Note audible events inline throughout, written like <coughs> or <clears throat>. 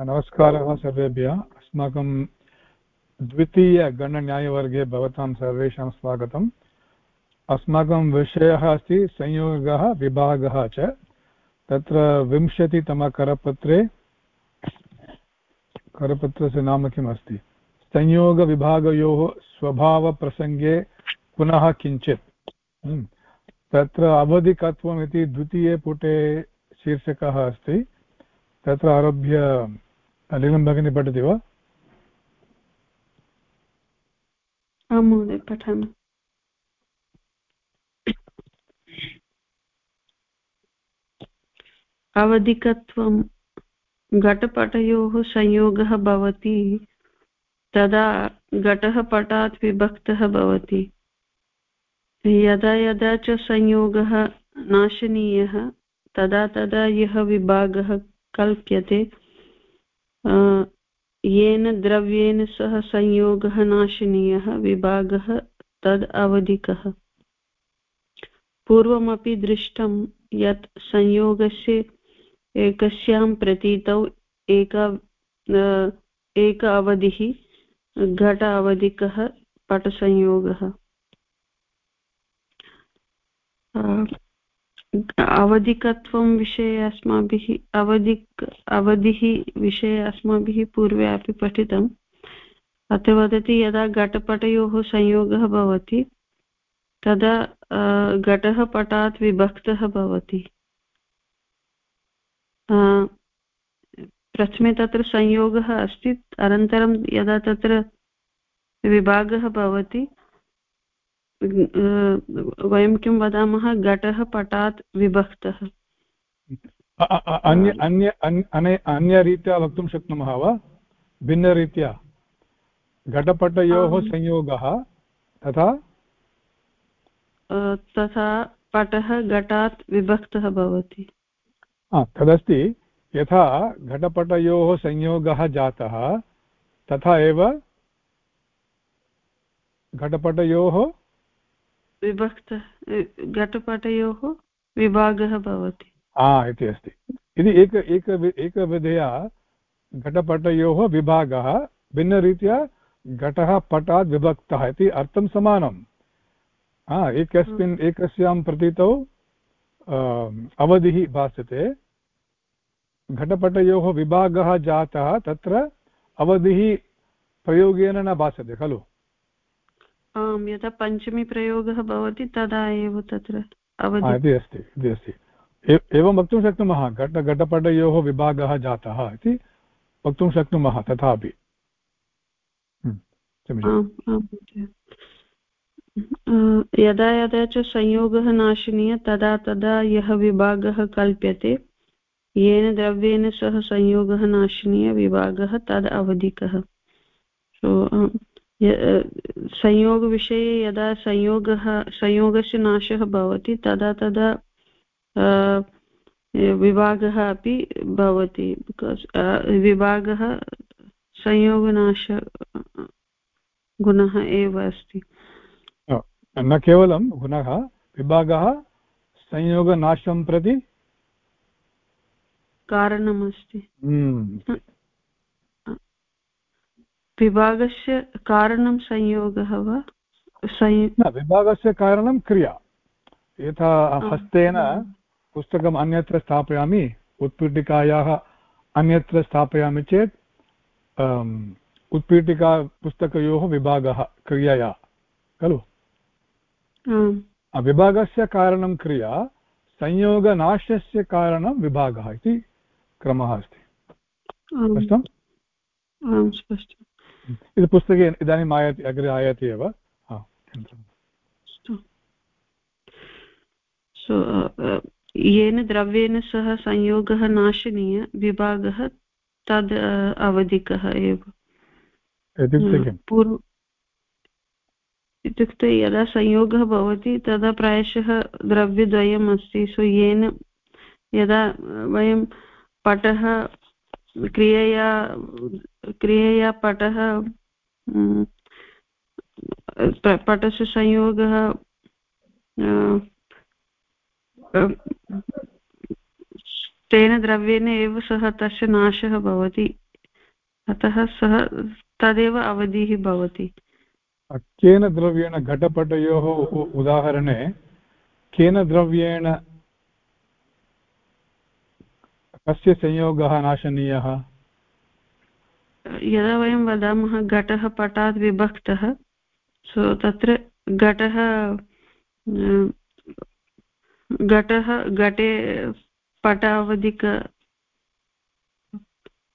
नमस्कारः सर्वेभ्यः। अस्माकं द्वितीयगणन्यायवर्गे भवतां सर्वेषां स्वागतम्। अस्माकं विषयः अस्ति संयोगः, विभागः च। तत्र विंशतितमकरपत्रे, करपत्रस्य नाम किम् अस्ति? संयोगविभागयोः स्वभावप्रसङ्गे पुनः किञ्चित्। हम्म। तत्र अवधिकत्वम् इति द्वितीये पुटे शीर्षकः अस्ति। तत्र आरभ्य लीलं भगिनी पठति वा? आं महोदय, पठामि। अवधिकत्वं घटपटयोः संयोगः भवति, तदा घटः पटात् विभक्तः भवति। यदा यदा च संयोगः नाशनीयः, तदा तदा यः विभागः कल्प्यते। येन द्रव्येण सह संयोगः नाशनीयः, विभागः तद् अवधिकः। पूर्वमपि दृष्टं यत् संयोगस्य एकस्यां प्रतीतौ एक एक अवधिः घट अवधिकः पटसंयोगः। अवधिकत्वं विषये अस्माभिः, अवधिक्, अवधिः विषये अस्माभिः पूर्वे अपि पठितम्। अत्र वदति यदा घटपटयोः संयोगः भवति, तदा घटः पटात् विभक्तः भवति। प्रथमे तत्र संयोगः अस्ति, अनन्तरं यदा तत्र विभागः भवति वयं किं वदामः? घटः पटात् विभक्तः। अन्य अन्य अन्य अन्यरीत्या वक्तुं शक्नुमः वा? भिन्नरीत्या। घटपटयोः संयोगः तथा? तथा पटः घटात् विभक्तः भवति। तदस्ति। यथा घटपटयोः संयोगः जातः तथा एव घटपटयोः विभक्त घटपटयोः विभागः भवति। हा इति अस्ति। इति एक एक एकविधया घटपटयोः विभागः भिन्नरीत्या घटः पटात् विभक्तः इति अर्थं समानं हा एकस्मिन् एकस्यां प्रतीतौ अवधिः भासते। घटपटयोः विभागः जातः तत्र अवधिः प्रयोगेन न भासते खलु? आम् यदा पञ्चमीप्रयोगः भवति तदा एव तत्र इति अस्ति इति अस्ति। एवं वक्तुं शक्नुमः घट घटपटयोः विभागः जातः इति वक्तुं शक्नुमः तथापि। यदा यदा च संयोगः नाशनीय तदा तदा यः विभागः कल्प्यते येन द्रव्येण सह संयोगः नाशनीय विभागः तद् अवधिकः। संयोगविषये यदा संयोगः संयोगस्य नाशः भवति तदा तदा विभागः अपि भवति। बिकास् विभागः संयोगनाश गुणः एव अस्ति। न केवलं गुणः विभागः संयोगनाशं प्रति कारणमस्ति। हम्म। विभागस्य कारणं संयोगः वा? न विभागस्य कारणं क्रिया। यथा हस्तेन पुस्तकम् अन्यत्र स्थापयामि उत्पीठिकायाः अन्यत्र स्थापयामि चेत् उत्पीठिका पुस्तकयोः विभागः क्रियया। खलु? विभागस्य कारणं क्रिया संयोगनाशस्य कारणं विभागः इति क्रमः अस्ति। स्पष्टम्? आं स्पष्टम्। इति पुस्तके इदानीम् आयाति अग्रे आयाति एव येन द्रव्येण सह संयोगः नाशनीय विभागः तद् अवधिकः एव पूर्व इत्युक्ते यदा संयोगः भवति तदा प्रायशः द्रव्यद्वयम् अस्ति सो येन यदा वयं पटः क्रियया क्रियया पटः पटस्य संयोगः तेन द्रव्येण एव सः तस्य नाशः भवति। अतः सः तदेव अवधिः भवति। केन द्रव्येण घटपटयोः उदाहरणे, केन द्रव्येण कस्य संयोगः नाशनीयः? यदा वयं वदामः घटः पटात् विभक्तः सो तत्र घटः घटः घटे पटावधिक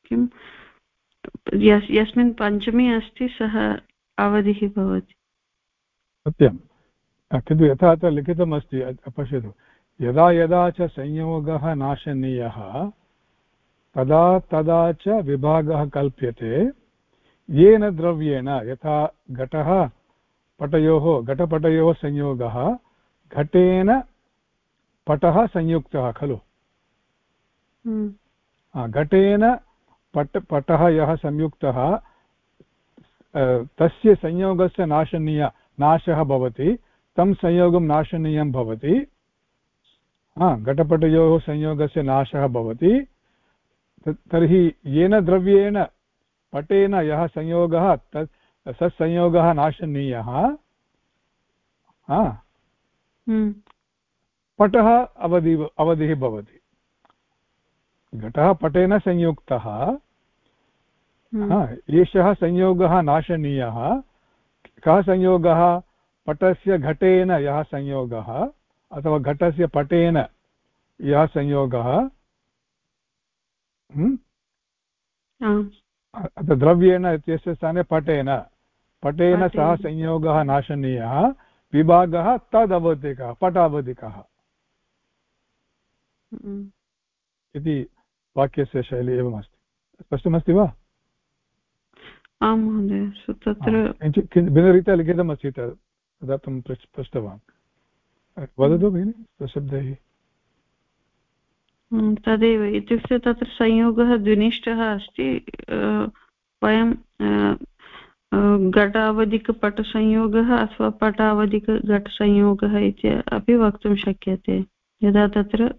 किं? यस्मिन् पञ्चमी अस्ति सः अवधिः भवति। सत्यं किन्तु यथा अत्र लिखितमस्ति पश्यतु। यदा यदा च संयोगः नाशनीयः तदा तदा च विभागः कल्प्यते। येन द्रव्येण यथा घटः पटयोः घटपटयोः संयोगः घटेन पटः संयुक्तः खलु। हम्म। घटेन पट पटः यः संयुक्तः तस्य संयोगस्य नाशनीय नाशः भवति तं संयोगं नाशनीयं भवति। घटपटयोः संयोगस्य नाशः भवति। तर्हि येन द्रव्येण पटेन यः संयोगः तत् सत्संयोगः नाशनीयः? हम्म। पटः अवधि अवधिः भवति। घटः पटेन संयुक्तः। हम्म। एषः संयोगः नाशनीयः। कः संयोगः? पटस्य घटेन यः संयोगः। अथवा घटस्य पटेन यः संयोगः? अत्र द्रव्येण इत्यस्य स्थाने पटेन। पटेन सह संयोगः नाशनीयः। विभागः तदवधिकः पटावधिकः। हम्म। इति वाक्यस्य शैली एवमस्ति। स्पष्टमस्ति वा? आं महोदय। तत्र भिन्नरीत्या लिखितमस्ति तदर्थं पृष्टवान्। वदतु भगिनि स्वशब्दैः तदेव इत्युक्ते तत्र संयोगः द्विनिष्ठः अस्ति वयं घटावधिकपटसंयोगः अथवा पटावधिकघटसंयोगः इति अपि वक्तुं शक्यते यदा तत्र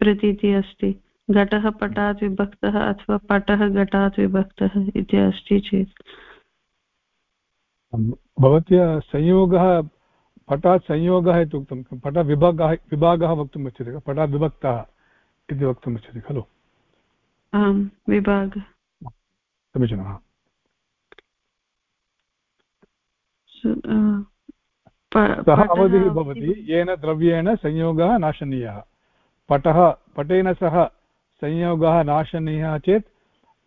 प्रतीतिः अस्ति। घटः पटात् विभक्तः अथवा पटः घटात् विभक्तः इति अस्ति चेत्। भवत्या संयोगः पटात् संयोगः इति उक्तं पटविभागः विभागः वक्तुम् इच्छति पटात् विभक्तः इति वक्तुम् इच्छति खलु। आम् विभागः। समीचीनः सः अवधिः भवति येन द्रव्येण संयोगः नाशनीयः। पटः पटेन सह संयोगः नाशनीयः चेत्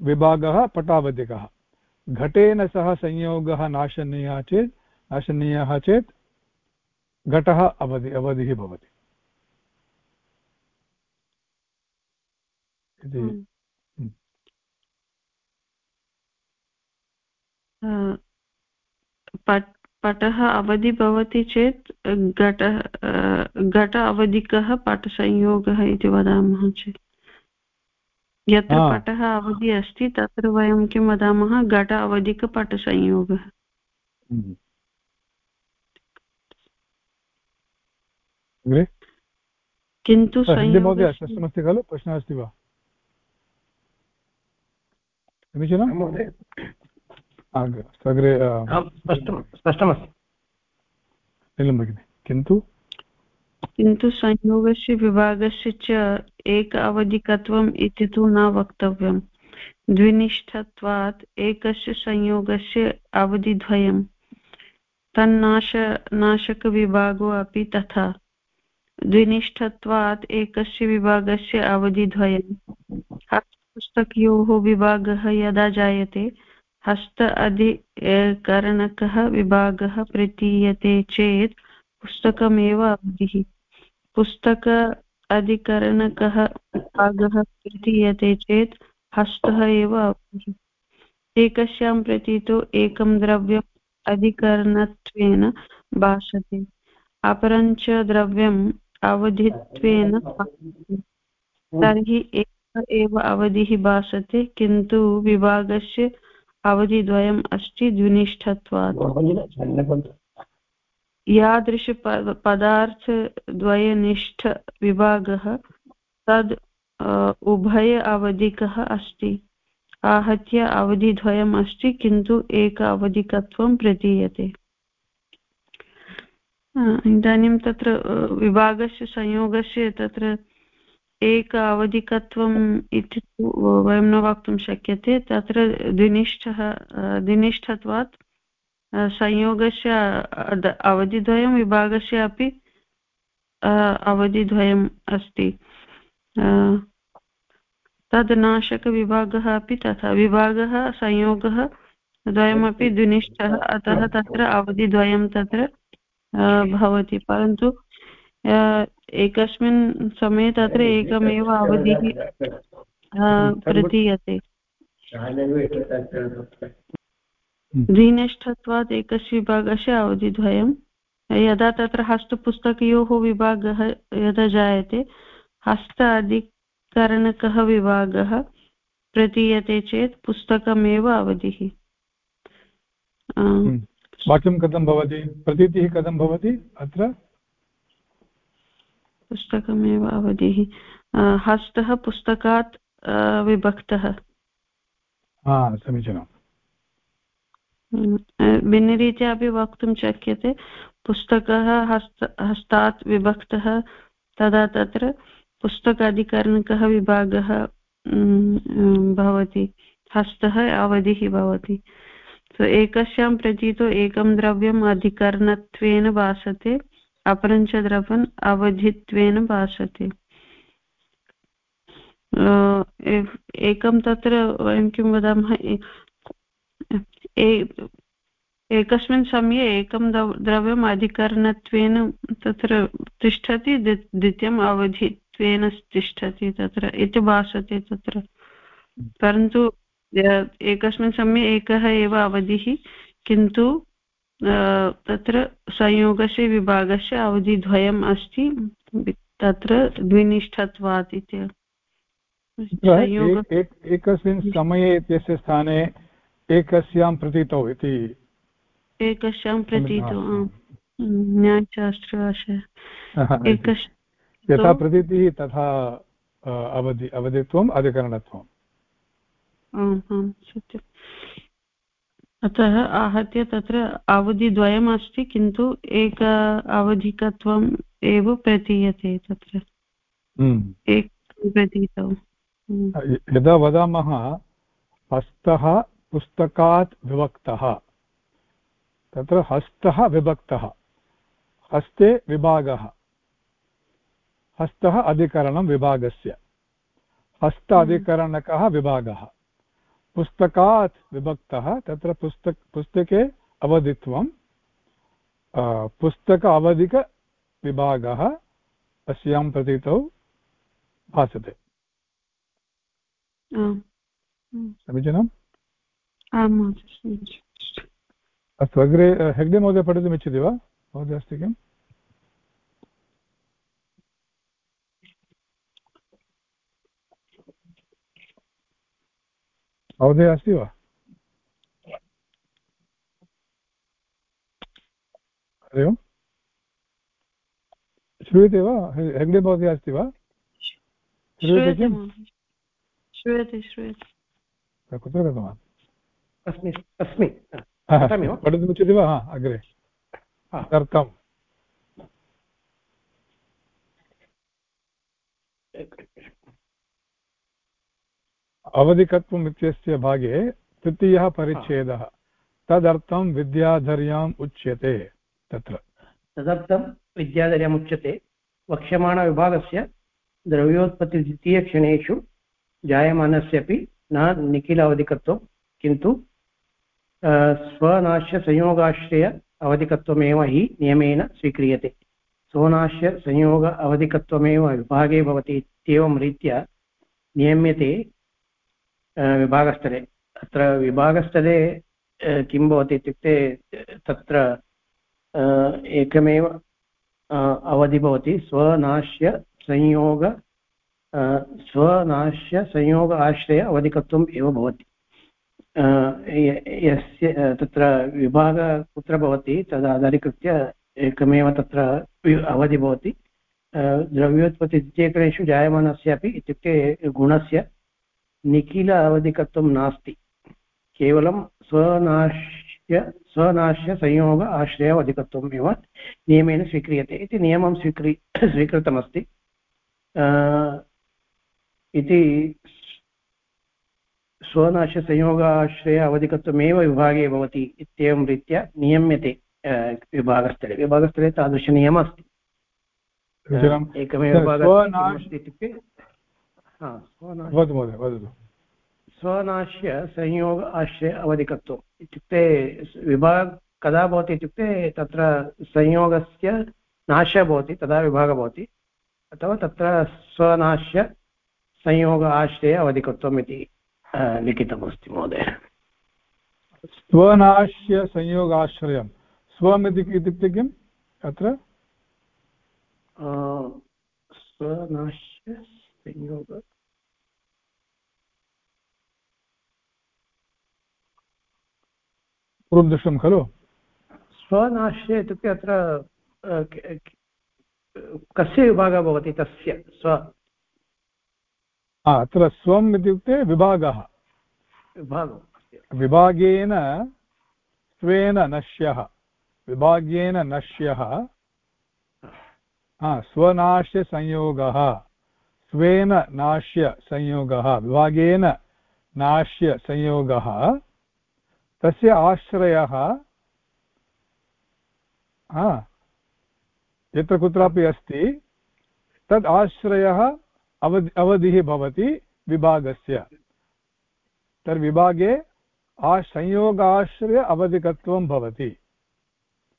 विभागः पटावधिकः। घटेन सह संयोगः नाशनीयः चेत् नाशनीयः चेत् घटः अवधि अवधिः भवति। इति हम्म। हम्म। पटः अवधि भवति चेत् घटः घट अवधिकः पटसंयोगः इति वदामः चेत्। यत्र पटः अवधि अस्ति तत्र वयं किं वदामः? घट अवधिकपटसंयोगः हम्म। किन्तु महोदय स्पष्टमस्ति खलु प्रश्नः अस्ति वा? समीचीनम् अग्रे स्पष्टमस्ति। नीलं भगिनि किन्तु? किन्तु संयोगस्य विभागस्य च एक अवधिकत्वम् इति तु न वक्तव्यम्। द्विनिष्ठत्वात् एकस्य संयोगस्य अवधिद्वयम्। तन्नाश नाशकविभागो अपि तथा। द्विनिष्ठत्वात् एकस्य विभागस्य अवधिद्वयम् हस्तपुस्तकयोः विभागः यदा जायते, हस्त अधिकरणकः विभागः प्रतीयते चेत् पुस्तकमेव अवधिः। पुस्तक अधिकरणकः विभागः प्रतीयते चेत् हस्तः एव अवधिः। एकस्यां प्रतीतो एकं द्रव्यम् अधिकरणत्वेन भाषते अपरञ्च द्रव्यम् अवधित्वेन तर्हि एक एव अवधिः भासते किन्तु विभागस्य अवधिद्वयम् अस्ति द्विनिष्ठत्वात्। यादृश पदार्थद्वयनिष्ठविभागः तद् उभय अवधिकः अस्ति। आहत्य अवधिद्वयम् अस्ति किन्तु एक अवधिकत्वं प्रतीयते। इदानीं तत्र विभागस्य संयोगस्य तत्र एक अवधिकत्वम् इति वयं न वक्तुं शक्यते। तत्र द्विनिष्ठः द्विनिष्ठत्वात् संयोगस्य अवधिद्वयं विभागस्य अपि अवधिद्वयम् अस्ति। तद् नाशकविभागः अपि तथा विभागः संयोगः द्वयमपि द्विनिष्ठः अतः तत्र अवधिद्वयं तत्र भवति परन्तु एकस्मिन् समये तत्र एकमेव अवधिः प्रतीयते। द्विनिष्ठत्वात् एकस्य विभागस्य अवधिद्वयं। यदा तत्र हस्तपुस्तकयोः विभागः यदा जायते हस्त अधिकरणकः विभागः प्रतीयते चेत् पुस्तकमेव अवधिः। हम्म। वाक्यं कथं भवति? प्रतीतिः कथं भवति अत्र? पुस्तकमेव अवधिः। हस्तः पुस्तकात् विभक्तः। समीचीनम् भिन्नरीत्या अपि वक्तुं शक्यते। पुस्तकः हस्त हस्तात् विभक्तः तदा तत्र पुस्तकाधिकरणकः विभागः भवति। हस्तः अवधिः भवति। So एकस्यां प्रति तु एकं द्रव्यम् अधिकरणत्वेन भासते अपरं च द्रव्यम् अवधित्वेन भासते एकं तत्र वयं किं वदामः एकस्मिन् समये एकं द्रव्यम् अधिकरणत्वेन तत्र तिष्ठति द्वितीयम् अवधित्वेन तिष्ठति तत्र, इति भासते तत्र। परन्तु एकस्मिन् समये एकः एव अवधिः किन्तु तत्र संयोगस्य विभागस्य अवधिद्वयम् अस्ति तत्र द्विनिष्ठत्वात् इति। एकस्मिन् समये इत्यस्य स्थाने एकस्यां प्रतीतौ इति। एकस्यां प्रतीतौ न्यायशास्त्रभाषा यथा प्रतीतिः तथा अवधि अवधित्वम् अधिकरणत्वम्। आम् आम् सत्यम्। अतः आहत्य तत्र अवधिद्वयम् अस्ति किन्तु एक अवधिकत्वम् एव प्रतीयते तत्र। हम्म। प्रतीतौ। हम्म। यदा वदामः हस्तः पुस्तकात् विभक्तः। तत्र हस्तः विभक्तः। हस्ते विभागः। हस्तः अधिकरणं विभागस्य। हस्त। अधिकरणकः विभागः। पुस्तकात् विभक्तः तत्र पुस्तक पुस्तके अवधित्वं पुस्तक अवधिकविभागः अस्यां प्रतीतौ भासते। समीचीनम्। अस्तु अग्रे हेग्डे महोदय पठितुमिच्छति वा? महोदय अस्ति किम्? महोदय अस्ति वा हरि ओम् श्रूयते वा हेग्डे महोदय अस्ति वा श्रूयते किम् श्रूयते श्रूयते कुत्र गतवान् अस्मि अस्मि पठितुमिच्छति वा अग्रे तदर्थम् अवधिकत्वम् इत्यस्य भागे तृतीयः परिच्छेदः। तदर्थं विद्याधर्याम् उच्यते। तत्र। तदर्थं विद्याधर्यम् उच्यते। वक्ष्यमाणविभागस्य द्रव्योत्पत्तिद्वितीयक्षणेषु जायमानस्यपि न निखिल अवधिकत्वं किन्तु स्वनाश्यसंयोगाश्रय अवधिकत्वमेव हि नियमेन स्वीक्रियते। स्वनाश्यसंयोग अवधिकत्वमेव विभागे भवति इत्येवं रीत्या नियम्यते विभागस्तरे अत्र विभागस्तरे किं भवति इत्युक्ते, तत्र एकमेव अवधि भवति, स्वनाश्य संयोग स्वनाश्य संयोग आश्रय अवधिकत्वम् एव भवति। यस्य तत्र विभाग कुत्र भवति, तदाधारीकृत्य एकमेव तत्र अवधि भवति। द्रव्योत्पत्ति द्वितीयकरणेषु जायमानस्यापि इत्युक्ते गुणस्य निखिल अवधिकत्वं नास्ति। केवलं स्वनाश्य स्वनाश्य संयोग आश्रय अधिकत्वम् एव नियमेन स्वीक्रियते इति नियमं स्वीक्रि <coughs> स्वीकृतमस्ति। इति स्वनाश्यसंयोगाश्रय अवधिकत्वमेव विभागे भवति इत्येवं रीत्या नियम्यते विभागस्थले। विभागस्थले तादृशनियमः अस्ति एकमेव विभागः इत्युक्ते स्वनाश्य संयोग आश्रय अवधिकत्वम् इत्युक्ते विभाग कदा भवति इत्युक्ते तत्र संयोगस्य नाशः भवति तदा विभागः भवति अथवा तत्र स्वनाश्य संयोग आश्रय अवधिकत्वम् इति लिखितमस्ति महोदय। स्वनाश्य संयोगाश्रयं स्वम् इति इत्युक्ते किम्? अत्र? स्वनाश्य संयोग पूर्वं दृष्टं खलु? स्वनाश्य इत्युक्ते अत्र कस्य विभागः भवति तस्य स्व? अत्र स्वम् इत्युक्ते विभागः। विभागेन स्वेन नश्यः। विभागेन नश्यः। स्वनाश्यसंयोगः स्वेन नाश्य संयोगः, विभागेन नाश्य संयोगः, तस्य आश्रयः यत्र कुत्रापि अस्ति, तद् आश्रयः अवधि, अवधिः भवति विभागस्य। तद्विभागे आ, संयोगाश्रय अवधिकत्वं भवति।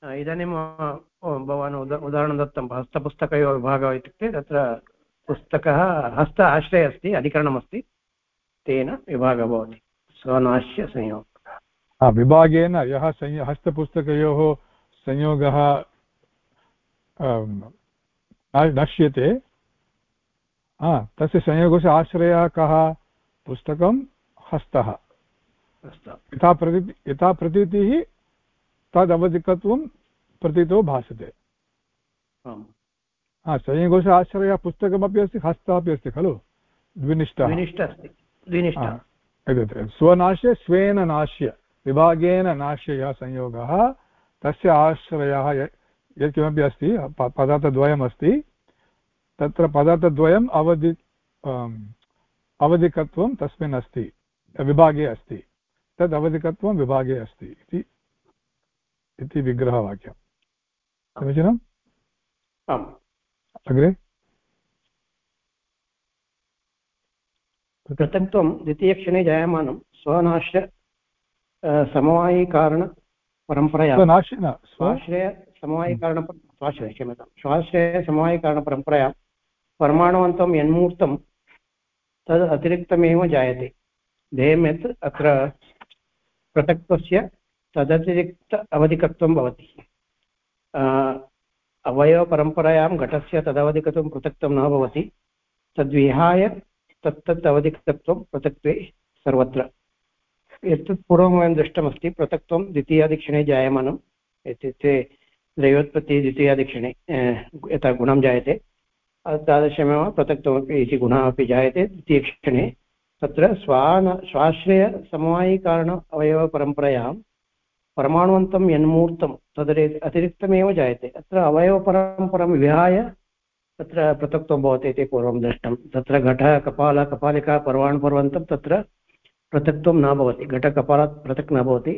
इदानीं भवान् उद, उदाहरणं दत्तं, हस्तपुस्तकयोः इत्युक्ते तत्र पुस्तकः हस्त आश्रये अस्ति अधिकरणमस्ति। तेन विभागः भवति। स्वनाश्य संयोगः विभागेन यः संय हस्तपुस्तकयोः संयोगः नश्यते। तस्य संयोगस्य आश्रयः कः? पुस्तकं हस्तः। यथा प्रती यथा प्रतीतिः तदवधिकत्वं प्रतीतो भासते। संयोगस्य आश्रयः पुस्तकमपि अस्ति हस्तः अपि अस्ति. खलु द्विनिष्ठः स्वनाश्य स्वेन नाश्य विभागेन नाश्य यः संयोगः. तस्य आश्रयः यत्किमपि अस्ति पदार्थद्वयमस्ति तत्र पदार्थद्वयम् अवधि अवधिकत्वं तस्मिन् अस्ति. विभागे अस्ति. तद् अवधिकत्वं विभागे अस्ति. इति विग्रहवाक्यं समीचीनम्? आम्. अग्रे? पृथक्त्वं द्वितीयक्षणे जायमानं स्वनाश्य समवायिकारणपरम्परया स्वाश्रय समवायिकारण स्वाश्रय क्षम्यतां स्वाश्रय समवायिकारणपरम्परया परमाणुवन्तं यन्मूर्तं तद् अतिरिक्तमेव जायते। ध्येयं यत् अत्र पृथक्त्वस्य तदतिरिक्त अवधिकत्वं भवति। अवयवपरम्परायां घटस्य तदवधिकत्वं पृथक्त्वं न भवति। तद्विहाय तत्तत् अवधिकत्वं पृथक्त्वे सर्वत्र। एतत् पूर्वं वयं दृष्टमस्ति, पृथक्त्वं द्वितीयादिक्षणे जायमानम्। इत्युक्ते द्रयोत्पत्तिः द्वितीयादिक्षणे यथा गुणं जायते। तादृशमेव पृथक्त्वमपि इति गुणः अपि जायते द्वितीयक्षणे। तत्र स्वान स्वाश्रयसमवायिकारण अवयवपरम्परयां परमाणुवन्तं यन्मूर्तं तदरे अतिरिक्तमेव जायते। अत्र अवयवपरम्परं विहाय तत्र पृथक्त्वं भवति इति पूर्वं दृष्टं। तत्र घटः, कपाल, कपालिका, परमाणुपर्वन्तं तत्र पृथक्त्वं न भवति। घटकपालात् पृथक् न भवति।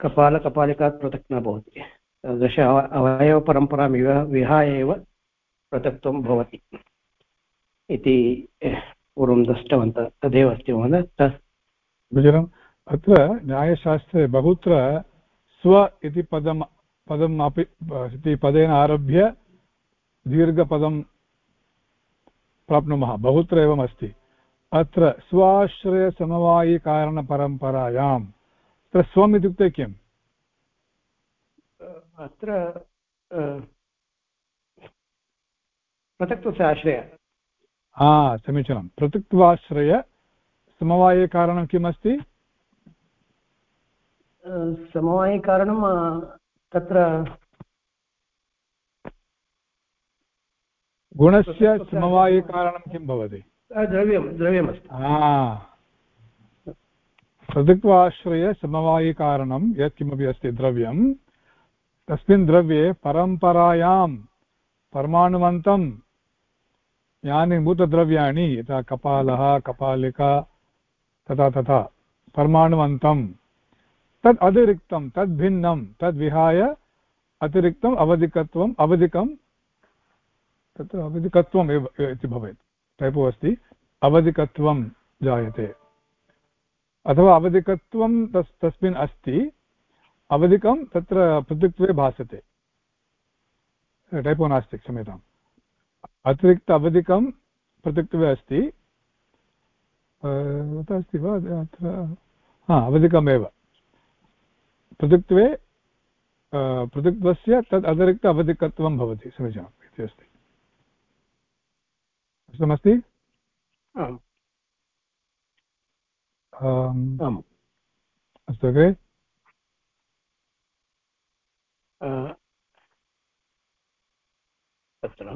कपालकपालिकात् पृथक् न भवति। तादृश अवयवपरम्परां विहाय एव पृथक्त्वं भवति इति पूर्वं दृष्टवन्तः तदेव अस्ति महोदय। अत्र न्यायशास्त्रे बहुत्र स्व इति पदं पदम् अपि इति पदेन आरभ्य दीर्घपदं प्राप्नुमः। बहुत्र एवमस्ति। अत्र स्वाश्रयसमवायिकारणपरम्परायाम्। अत्र स्वम् इत्युक्ते किम् अत्र पृथक्त्वस्य आश्रय हा समीचीनं। पृथक्त्वाश्रय समवायकारणं किम् अस्ति समवायकारणं तत्र गुणस्य समवायकारणं किं भवति? द्रव्यं द्रव्यमस्ति। पृथक्त्वाश्रयसमवायिकारणं यत्किमपि अस्ति द्रव्यं तस्मिन् द्रव्ये परम्परायां परमाणुवन्तं यानि भूतद्रव्याणि यथा कपालः कपालिका तथा तथा परमाणुवन्तं। तद् अतिरिक्तं, तद् भिन्नं तद्विहाय अतिरिक्तम् अवधिकत्वम् अवधिकं तत्र अवधिकत्वम् एव इति भवेत्। टैपो अस्ति। अवधिकत्वं जायते। अथवा अवधिकत्वं तस्, तस्मिन् अस्ति, अवधिकं तत्र पृथक्त्वे भासते। टैपो नास्ति, क्षम्यताम्। अतिरिक्त अवधिकं पृथक्त्वे अस्ति। अस्ति वा? अत्र, हा, अवधिकमेव। पृथक्त्वे पृथक्त्वस्य तद् अतिरिक्त अवधिकत्वं भवति समीचीनम् इति अस्ति। स्पष्टमस्ति अस्तु अग्रे।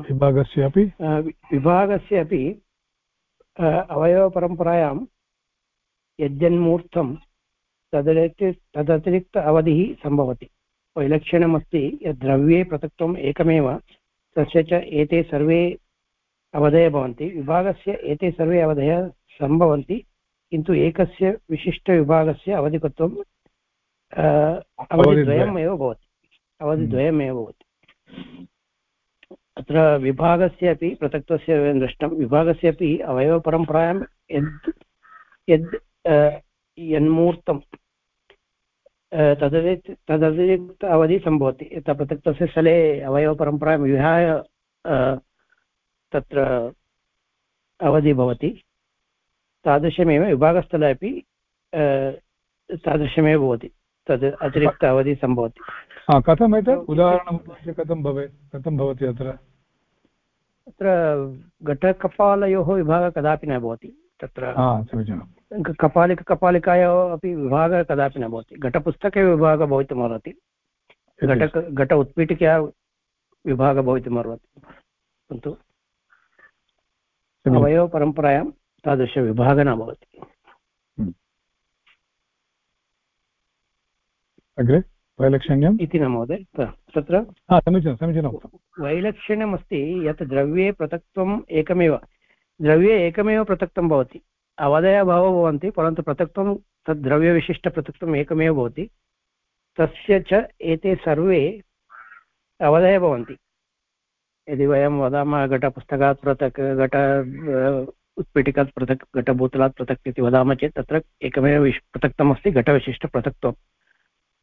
विभागस्य अपि? विभागस्य अपि अवयवपरम्परायां यद्यन्मूर्तं तदति तदतिरिक्त अवधिः सम्भवति। वैलक्षण्यमस्ति यद् द्रव्ये पृथक्त्वम् एकमेव तस्य च एते सर्वे अवधयः भवन्ति। विभागस्य एते सर्वे अवधयः सम्भवन्ति किन्तु एकस्य विशिष्टविभागस्य अवधिकत्वं अवधिद्वयम्। एव भवति। अवधिद्वयमेव भवति। अत्र विभागस्य अपि पृथक्त्वस्य दृष्टं विभागस्य अपि अवयवपरम्परायां यद् यद् यन्मूर्तं तदति तदतिरिक्त अवधि सम्भवति। यथा पृथक्त्वस्य स्थले अवयवपरम्परां विहाय तत्र अवधि भवति। तादृशमेव विभागस्थले अपि तादृशमेव भवति। तद् अतिरिक्त अवधि सम्भवति। कथम् एतत्? उदाहरणं कथं भवेत्? कथं भवति अत्र? अत्र घटकपालयोः विभागः कदापि न भवति। तत्र कपालिक कपालिकायोः अपि विभागः कदापि न भवति। घटपुस्तके विभागः भवितुमर्हति। घट घट उत्पीठिका विभागः भवितुमर्हति। परन्तु अवयवपरम्परायां तादृशविभागः न भवति। हम्म। अग्रे वैलक्षण्यम्? इति न महोदय तत्र समीचीनं समीचीनं। वैलक्षण्यमस्ति यत् द्रव्ये पृथक्त्वम् एकमेव द्रव्ये एकमेव पृथक्तं भवति। अवधयः बहवः भवन्ति, परन्तु पृथक्त्वं तद् द्रव्यविशिष्टपृथक्त्वम् एकमेव भवति। तस्य च एते सर्वे अवधयः भवन्ति। यदि वयं वदामः घटपुस्तकात् पृथक्, घट उत्पीठिकात् पृथक्, घटभूतलात् पृथक् इति वदामः चेत् तत्र एकमेव विश् पृथक्तमस्ति घटविशिष्टपृथक्त्वं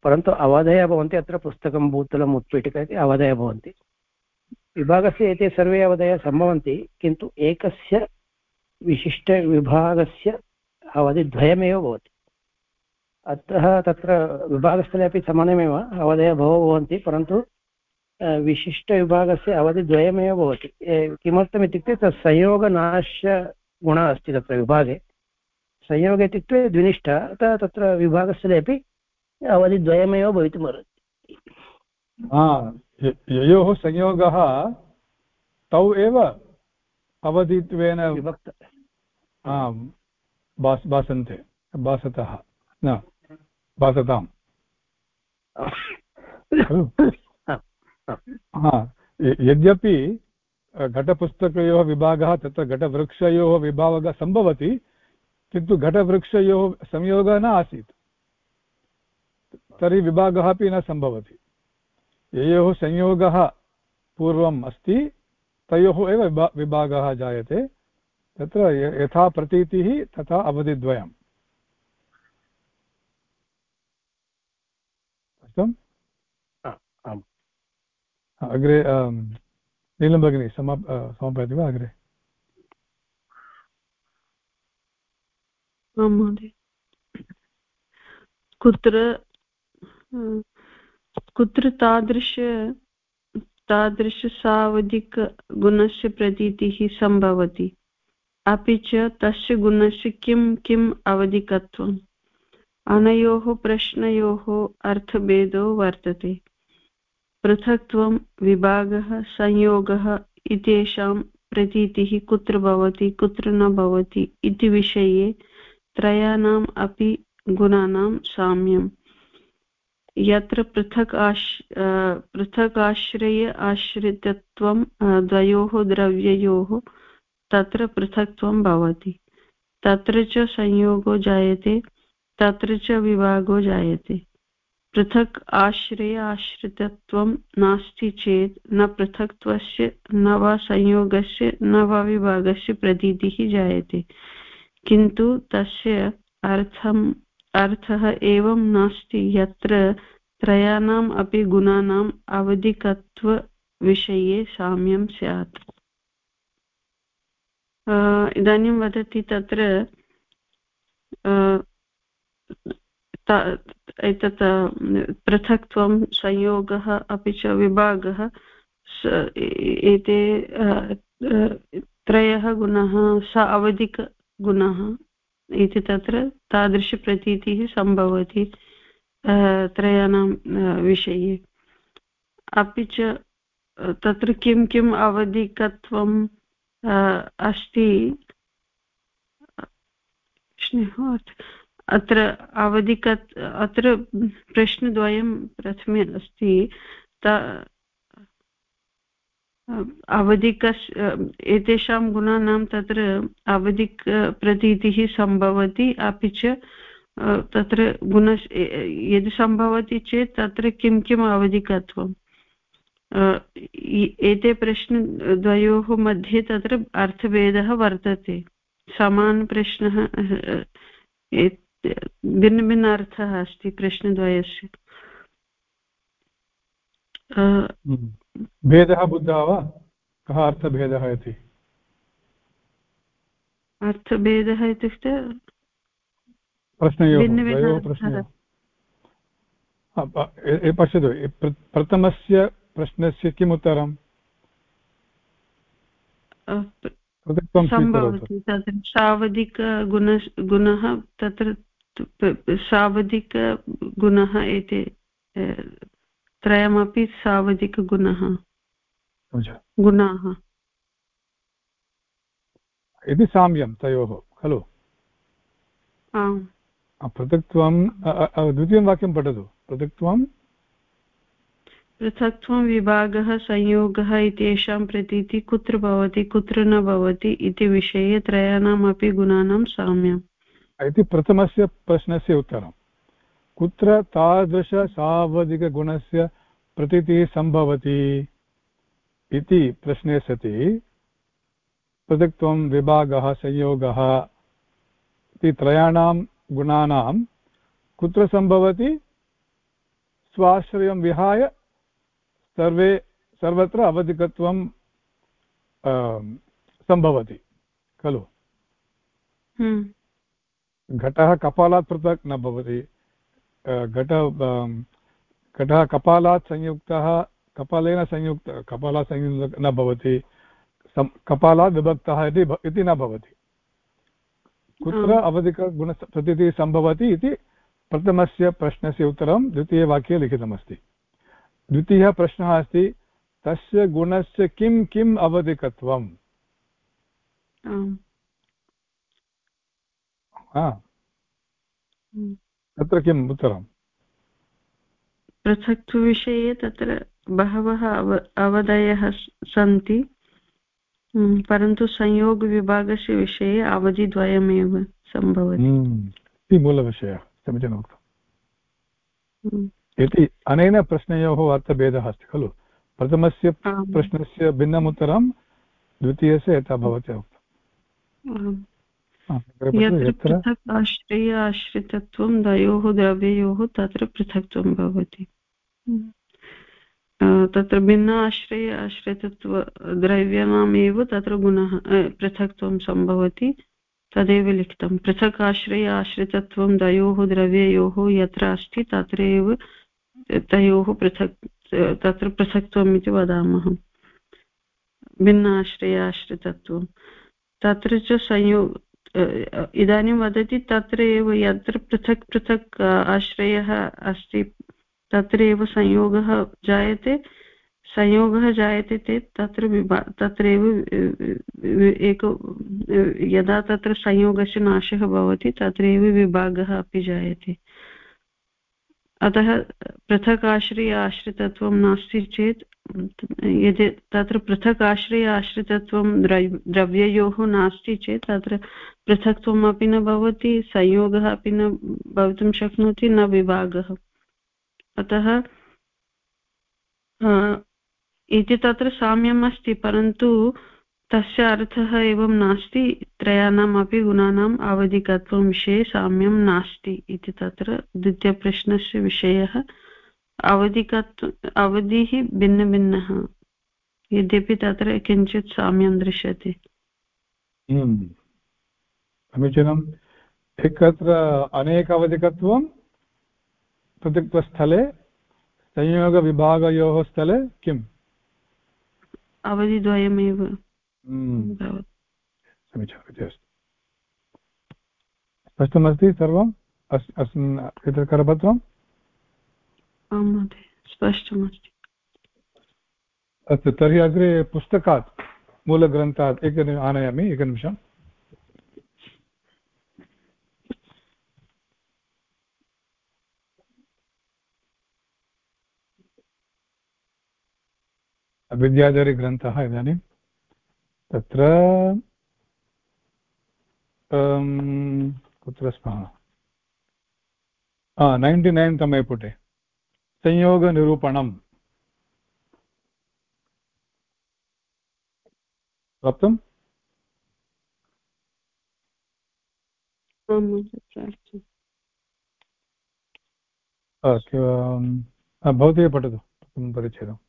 परन्तु अवधयः भवन्ति, अत्र पुस्तकं भूतलम् उत्पीठिका इति अवधयः भवन्ति। विभागस्य एते सर्वे अवधयः सम्भवन्ति, किन्तु एकस्य विशिष्टविभागस्य अवधिद्वयमेव भवति। अतः तत्र विभागस्थले अपि समानमेव अवधयः बहवः भवन्ति, परन्तु विशिष्टविभागस्य अवधिद्वयमेव भवति। किमर्थम् इत्युक्ते तत् संयोगनाशगुणः अस्ति तत्र विभागे। संयोग इत्युक्ते द्विनिष्ठ, अतः तत्र विभागस्थले अपि अवधिद्वयमेव भवितुमर्हति ययोः संयोगः तौ एव अवधित्वेन विभक्त भासन्ते भासतः न भासताम् यद्यपि घटपुस्तकयोः विभागः तत्र घटवृक्षयोः विभागः सम्भवति किन्तु घटवृक्षयोः संयोगः न आसीत्। तर्हि विभागः अपि न सम्भवति। ययोः संयोगः पूर्वम् अस्ति तयोः एव विभागः जायते। तत्र यथा प्रतीतिः तथा अवधिद्वयम्। अस्तु अग्रे नीलं भगिनी समा समापयति वा अग्रे? आं महोदय। कुत्र कुत्र तादृश तादृशसावधिकगुणस्य प्रतीतिः सम्भवति। अपि च तस्य गुणस्य किं किम् अवधिकत्वम्? अनयोः प्रश्नयोः अर्थभेदो वर्तते। पृथक्त्वं विभागः, संयोगः इत्येषां प्रतीतिः कुत्र भवति, कुत्र न भवति इति विषये त्रयाणाम् अपि गुणानां साम्यम्। यत्र पृथक् आश् पृथक् आश्रय आश्रितत्वं द्वयोः द्रव्ययोः, तत्र पृथक्त्वं भवति। तत्र च संयोगो जायते, तत्र च विभागो जायते। पृथक् आश्रय आश्रितत्वं नास्ति चेत् न पृथक्त्वस्य, न वा संयोगस्य, न वा विभागस्य प्रतीतिः जायते। किन्तु तस्य अर्थम् अर्थः एवं नास्ति। यत्र त्रयाणाम् अपि गुणानाम् अवधिकत्वविषये साम्यं स्यात्। इदानीं वदति तत्र एतत्, पृथक्त्वं संयोगः अपि च विभागः एते त्रयः गुणः स अवधिकगुणः इति तत्र तादृशप्रतीतिः सम्भवति त्रयाणां विषये। अपि च तत्र किं, किम् अवधिकत्वम् अस्ति? अत्र अवधिकत्, अत्र प्रश्नद्वयं प्रथमे अस्ति अवधिकस् एतेषां गुणानां तत्र अवधिक प्रतीतिः सम्भवति, अपि च तत्र गुण यदि सम्भवति चेत् तत्र किं किम् अवधिकत्वम्? एते प्रश्नद्वयोः मध्ये तत्र अर्थभेदः वर्तते। समानप्रश्नः भिन्नभिन्न अर्थः अस्ति प्रश्नद्वयस्य। हम्म। भेदः बुद्धः वा? कः अर्थभेदः इति? अर्थभेदः इत्युक्ते प्रश्नयोः पश्यतु प्रथमस्य प्रश्नस्य किम् उत्तरम् सम्भवति तत्र सावधिकगुण गुणः तत्र सावधिकगुणः एते त्रयमपि सावधिकगुणः। गुणाः। इति साम्यं तयोः खलु? पृथक्त्वं द्वितीयं वाक्यं पठतु। पृथक्त्वं? पृथक्त्वं विभागः संयोगः इत्येषां प्रतीतिः कुत्र भवति कुत्र न भवति इति विषये त्रयाणामपि गुणानां साम्यम्। इति प्रथमस्य प्रश्नस्य उत्तरं कुत्र तादृशसावधिकगुणस्य प्रतीतिः सम्भवति? इति प्रश्ने सति। पृथक्त्वं विभागः संयोगः। इति त्रयाणां गुणानां कुत्र सम्भवति? स्वाश्रयं विहाय सर्वे सर्वत्र अवधिकत्वं सम्भवति। खलु? हम्म। घटः कपालात् पृथक् न भवति। घट घटः कपालात् संयुक्तः कपालेन संयुक्त कपालात् संयुक्त न भवति कपालात् विभक्तः इति न भवति। कुत्र अवधिकगुणप्रतीतिः सम्भवति इति प्रथमस्य प्रश्नस्य उत्तरं द्वितीयवाक्ये लिखितमस्ति। द्वितीयः प्रश्नः अस्ति तस्य गुणस्य किं किम् अवधिकत्वम्? हम्म। तत्र किम् उत्तरम्? पृथक्त्वविषये तत्र बहवः अव अवधयः सन्ति। हम्म, परन्तु संयोगविभागस्य विषये अवधिद्वयमेव सम्भवति। हम्म, मूलविषयः समीचीनम् उक्तम्। हम्म। इति अनेन प्रश्नयोः अर्थभेदः अस्ति खलु प्रथमस्य प्रश्नस्य भिन्नम् उत्तरं द्वितीयस्य यथा भवत्या उक्तम्। यत्र पृथक् आश्रय आश्रितत्वं द्वयोः द्रव्ययोः तत्र पृथक्त्वं भवति। तत्र भिन्न आश्रय आश्रितत्व द्रव्याणामेव तत्र गुणः पृथक्त्वं सम्भवति। तदेव लिखितं पृथक् आश्रय आश्रितत्वं द्वयोः द्रव्ययोः यत्र अस्ति तत्र एव तयोः पृथक् तत्र पृथक्त्वम् इति वदामः। भिन्न आश्रय आश्रितत्वं। तत्र च संयोग इदानीं वदति तत्र एव यत्र पृथक् पृथक् आश्रयः अस्ति। तत्र एव संयोगः जायते। संयोगः जायते चेत् तत्र विभा तत्रैव एक यदा तत्र संयोगस्य नाशः भवति तत्रैव विभागः अपि जायते। अतः पृथक् आश्रय आश्रितत्वं नास्ति चेत्, यदि तत्र पृथक् आश्रय आश्रितत्वं द्रव्ययोः नास्ति चेत्, तत्र पृथक्त्वमपि न भवति, संयोगः अपि न भवितुं शक्नोति, न विभागः। अतः इति तत्र साम्यम् अस्ति परन्तु तस्य अर्थः एवं नास्ति त्रयाणाम् अपि गुणानाम् आवधिकत्वं विषये साम्यं नास्ति इति तत्र द्वितीयप्रश्नस्य विषयः। अवधिकत्व अवधिः भिन्नभिन्नः यद्यपि तत्र किञ्चित् साम्यं दृश्यते। हम्म। समीचीनम्। एकत्र अनेक अवधिकत्वं पृथक्त्वस्थले संयोगविभागयोः स्थले किम्? अवधिद्वयमेव हम्म। समीचीनम् इति अस्ति स्पष्टमस्ति सर्वम् अस् अस्मिन् एतत् करपत्रम् महोदय स्पष्टमस्ति अस्तु तर्हि अग्रे पुस्तकात् मूलग्रन्थात् एक आनयामि एकनिमिषम् विद्याधरीग्रन्थः इदानीं तत्र कुत्र स्मः? नैन्टि नैन् तमे पुटे। संयोगनिरूपणम्। प्राप्तम्? भवती पठतु परिच्छेदम्।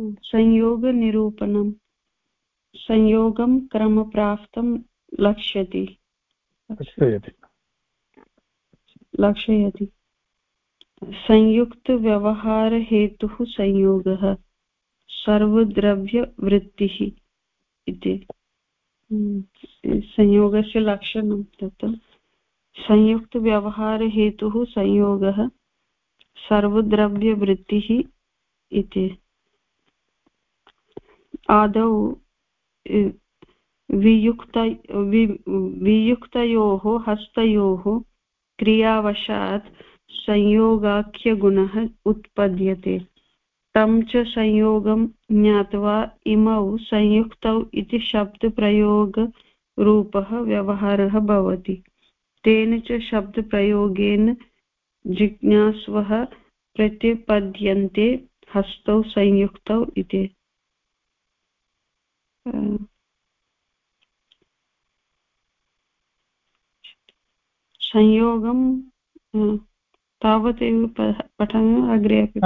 संयोगनिरूपणं संयोगं क्रमप्राप्तं लक्ष्यति। लक्षयति संयुक्तव्यवहारहेतुः संयोगः सर्वद्रव्यवृत्तिः इति। संयोगस्य लक्षणं तत् संयुक्तव्यवहारहेतुः संयोगः सर्वद्रव्यवृत्तिः इति। आदौ वियुक्त वियुक्तयोः हस्तयोः क्रियावशात् संयोगाख्यगुणः उत्पद्यते। तं च संयोगं ज्ञात्वा इमौ संयुक्तौ इति शब्दप्रयोगरूपः व्यवहारः भवति। तेन च शब्दप्रयोगेन जिज्ञास्वः प्रतिपद्यन्ते, हस्तौ संयुक्तौ इति। संयोगं तावदेव पठामि अग्रे अपि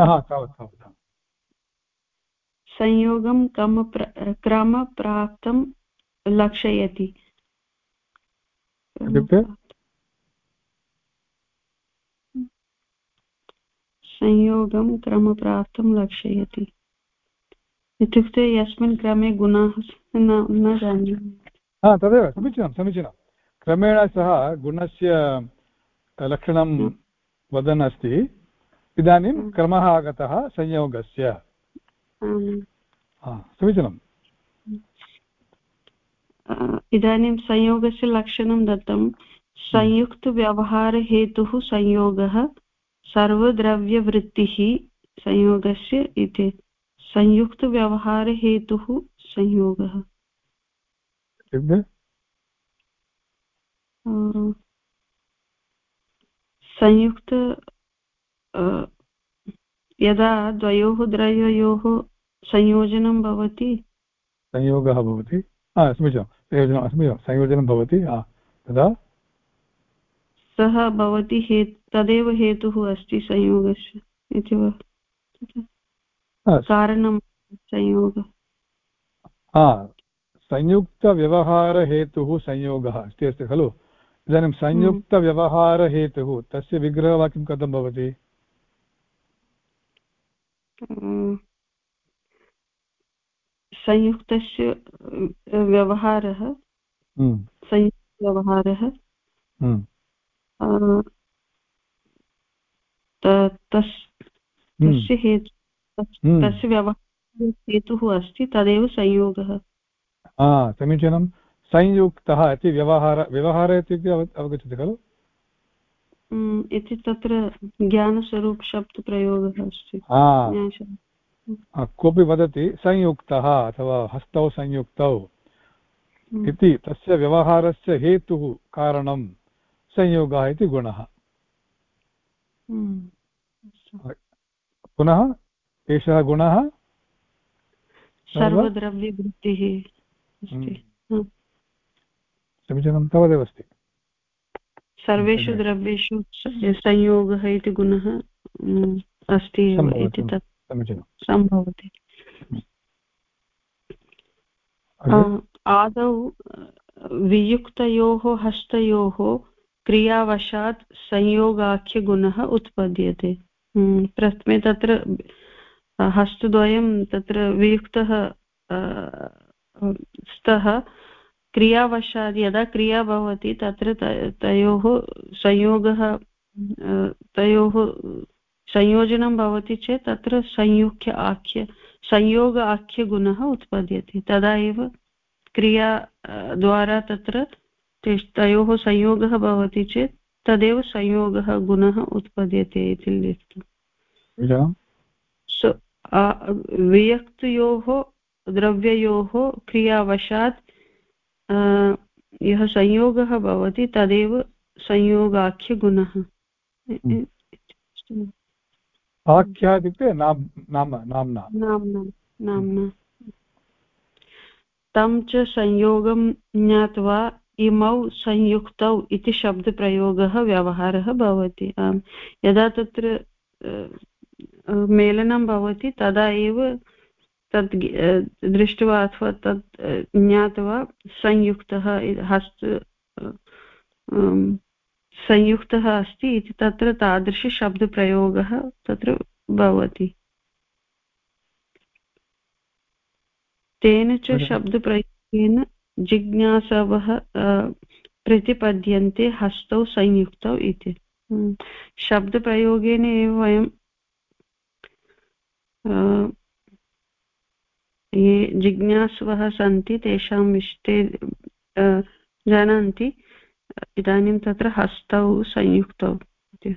संयोगं क्रमप्राप्तं लक्षयति। संयोगं क्रमप्राप्तं लक्षयति। इत्युक्ते यस्मिन् क्रमे गुणाः न न जानीमि। हा तदेव समीचीनं समीचीनं। क्रमेण सः गुणस्य लक्षणं वदन् अस्ति। इदानीं क्रमः आगतः संयोगस्य। समीचीनम् इदानीं संयोगस्य लक्षणं दत्तं। संयुक्तव्यवहारहेतुः संयोगः सर्वद्रव्यवृत्तिः संयोगस्य इति। संयुक्तव्यवहारहेतुः संयोगः। संयुक्त यदा द्वयोः द्रव्ययोः संयोजनं भवति। संयोगः भवति। समीचीनं। समीचीनं। संयोजनं भवति तदा? सः भवति हे तदेव हेतुः अस्ति संयोगस्य इति वा? कारणं संयोगः संयुक्तव्यवहारहेतुः संयोगः अस्ति अस्ति खलु इदानीं संयुक्तव्यवहारहेतुः तस्य विग्रहवाक्यं कथं भवति संयुक्तस्य व्यवहारः हम्म। संयुक्तव्यवहारः हम्म। हम्म। तस्य हेतु हम्म। तस्य व्यवहारः हेतुः अस्ति तदेव संयोगः। समीचीनं। संयुक्तः इति व्यवहार व्यवहारः इत्युक्ते अवगच्छति खलु? इति तत्र ज्ञानस्वरूपशब्दप्रयोगः अस्ति। कोऽपि वदति संयुक्तः अथवा हस्तौ संयुक्तौ इति तस्य व्यवहारस्य हेतुः कारणं संयोगः इति गुणः। पुनः? एषः गुणः? सर्वद्रव्यवृत्तिः समीचीनं तावदेव अस्ति। सर्वेषु द्रव्येषु संयोगः इति गुणः अस्ति एव इति तत् सम्भवति। आदौ वियुक्तयोः हस्तयोः क्रियावशात् संयोगाख्यगुणः उत्पद्यते। प्रथमे तत्र हस्तद्वयं तत्र वियुक्तः स्तः क्रियावशात्, यदा क्रिया भवति, तत्र तयोः संयोगः तयोः संयोजनं भवति चेत् तत्र संयुख्य आख्य, संयोग आख्यगुणः उत्पद्यते। तदा एव क्रिया द्वारा तत्र तयोः संयोगः भवति चेत् तदेव संयोगः गुणः उत्पद्यते इति लिखितम्। वियक्तयोः द्रव्ययोः क्रियावशात् यः संयोगः भवति तदेव संयोगाख्यगुणः। आख्या इत्युक्ते नाम्ना। नाम्ना तं च संयोगं ज्ञात्वा इमौ संयुक्तौ इति शब्दप्रयोगः व्यवहारः भवति। यदा तत्र मेलनं भवति तदा एव तत् दृष्ट्वा अथवा तत् ज्ञात्वा संयुक्तः हस्त संयुक्तः अस्ति इति तत्र तादृशशब्दप्रयोगः तत्र भवति। तेन च शब्दप्रयोगेन जिज्ञासवः प्रतिपद्यन्ते हस्तौ संयुक्तौ इति। शब्दप्रयोगेन एव वयं ये जिज्ञासवः सन्ति तेषां विषये जानन्ति। इदानीं तत्र हस्तौ संयुक्तौ इति।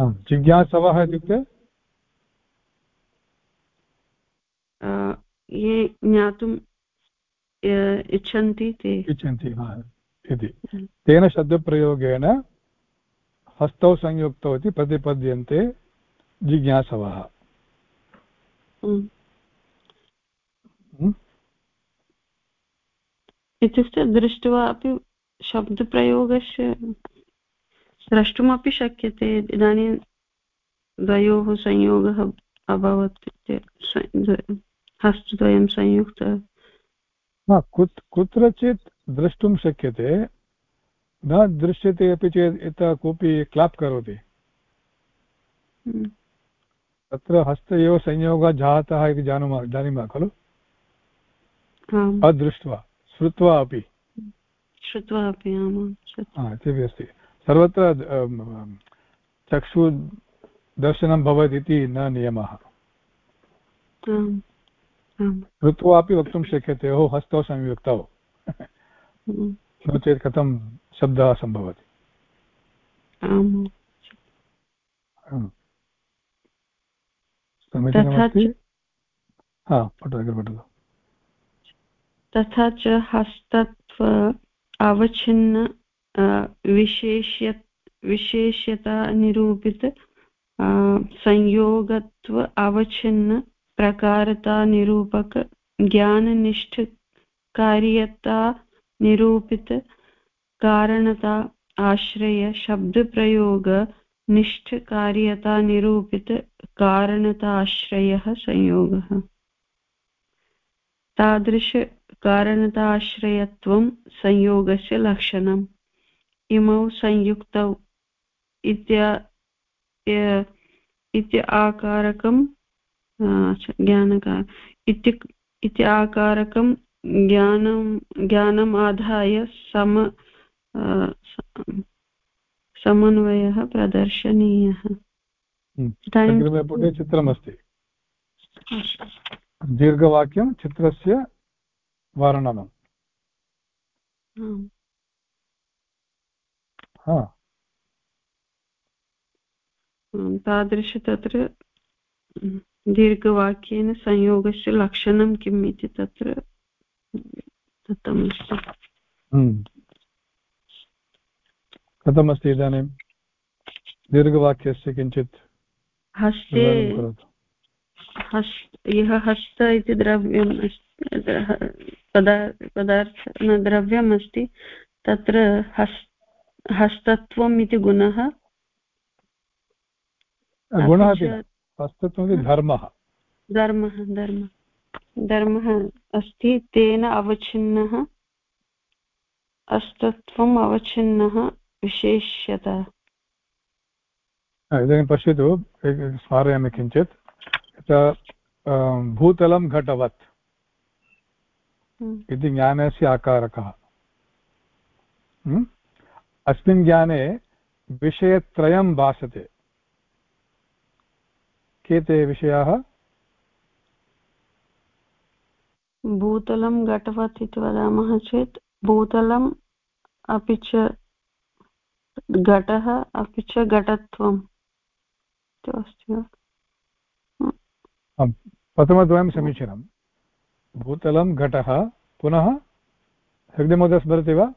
जिज्ञासवः इत्युक्ते? ये ज्ञातुम् इच्छन्ति ते। इच्छन्ति इति। तेन शब्दप्रयोगेन हस्तौ संयुक्तौ इति प्रतिपद्यन्ते। जिज्ञासवः। इत्युक्ते दृष्ट्वा अपि शब्दप्रयोगस्य द्रष्टुमपि शक्यते इदानीं द्वयोः संयोगः अभवत् हस्तद्वयं संयुक्तः। कुत्रचित् द्रष्टुं शक्यते न दृश्यते अपि चेत् यथा कोऽपि क्लाप् करोति। तत्र हस्तयोः संयोगः जातः इति जानीमः जानीमः खलु? अदृष्ट्वा श्रुत्वा अपि। श्रुत्वा अपि इत्यपि अस्ति। सर्वत्र चक्षुदर्शनं भवति इति न नियमः। श्रुत्वा अपि वक्तुं शक्यते। ओहो हस्तौ संयुक्तौ। नो चेत् कथं शब्दः सम्भवति। तथा च हस्तत्व अवच्छिन्न विशेष्य विशेष्यतानिरूपित संयोगत्व अवच्छिन्न प्रकारतानिरूपक ज्ञाननिष्ठ कार्यता निरूपित कारणता आश्रय शब्दप्रयोग निष्ठकार्यता निरूपितकारणताश्रयः संयोगः। तादृशकारणताश्रयत्वं संयोगस्य लक्षणम्। इमौ संयुक्तौ इत्य आकारकं ज्ञानकार इति आकारकं ज्ञानं ज्ञानम् आधाय सम समन्वयः प्रदर्शनीयः। अग्रिमे पुटे चित्रमस्ति। दीर्घवाक्यं चित्रस्य वर्णनम् तादृश तत्र दीर्घवाक्येन संयोगस्य लक्षणं किम् इति तत्र दत्तमस्ति। हम्म। कथमस्ति इदानीं? दीर्घवाक्यस्य किञ्चित् हस्ते हस् यः हस्त इति द्रव्यम् पदार्थ द्रव्यम् अस्ति तत्र हस् हस्तत्वम् इति गुणः। गुणः हस्तत्वम् इति धर्मः। धर्मः धर्मः। धर्मः अस्ति तेन अवच्छिन्नः। अस्तत्वम् अवच्छिन्नः। विशेष्यता। इदानीं पश्यतु स्मारयामि किञ्चित्। यथा भूतलं घटवत्। हम्म। इति ज्ञानस्य आकारकः। हम्म? अस्मिन् ज्ञाने विषयत्रयं भासते। के ते विषयाः? भूतलं घटवत् इति वदामः चेत् भूतलम् अपि च घटः अपि च घटत्वम् अस्ति वा? प्रथमद्वयं समीचीनं भूतलं घटः पुनः हृदयमोदः स्मरति वा?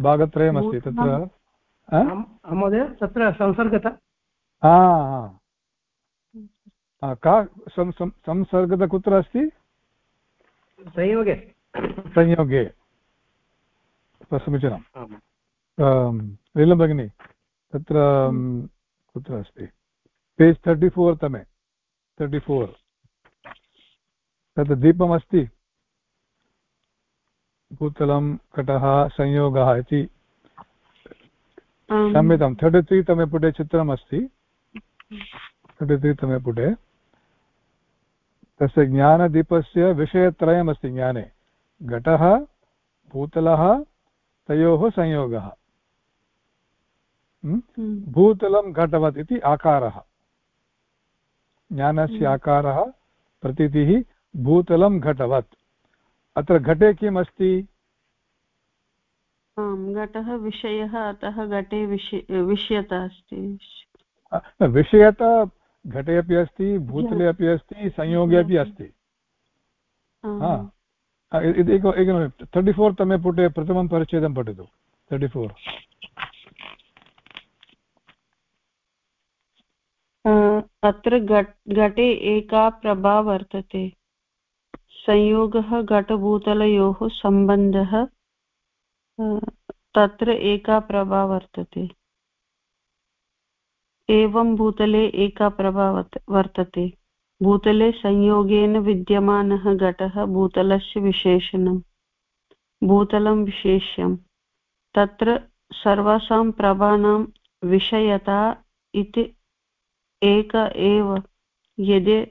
भागत्रयमस्ति तत्र महोदय तत्र संसर्गता। का संसर्गത कुत्र अस्ति? संयोगे। संयोगे। समीचीनं लीलं भगिनि तत्र कुत्र अस्ति? पेज् तर्टि फोर् तमे तर्टि फोर् तत् दीपमस्ति। भूतलं कटः संयोगः इति। क्षम्यतां तर्टि त्री तमे पुटे चित्रमस्ति। तमे पुटे। तस्य ज्ञानदीपस्य विषयत्रयमस्ति ज्ञाने। घटः भूतलः तयोः संयोगः। हम्म। भूतलं घटवत् इति आकारः। ज्ञानस्य हम्म। आकारः प्रतीतिः भूतलं घटवत्। अत्र घटे किम् अस्ति घटः विषयः अतः घटे विषयता अस्ति। विषयता घटे अपि अस्ति भूतले अपि अस्ति संयोगे अपि अस्ति। एकं तर्टि फोर् तमे पुटे प्रथमं परिच्छेदं पठतु। तर्टि फोर् अत्र घटे एका प्रभा वर्तते। संयोगः घटभूतलयोः सम्बन्धः तत्र एका प्रभा वर्तते। एवं भूतले एका प्रभा वर्तते। भूतले संयोगेन विद्यमानः घटः भूतलस्य विशेषणम्। भूतलं विशेष्यम्। तत्र सर्वासां प्रभाणां विषयता इति एक एव। यदि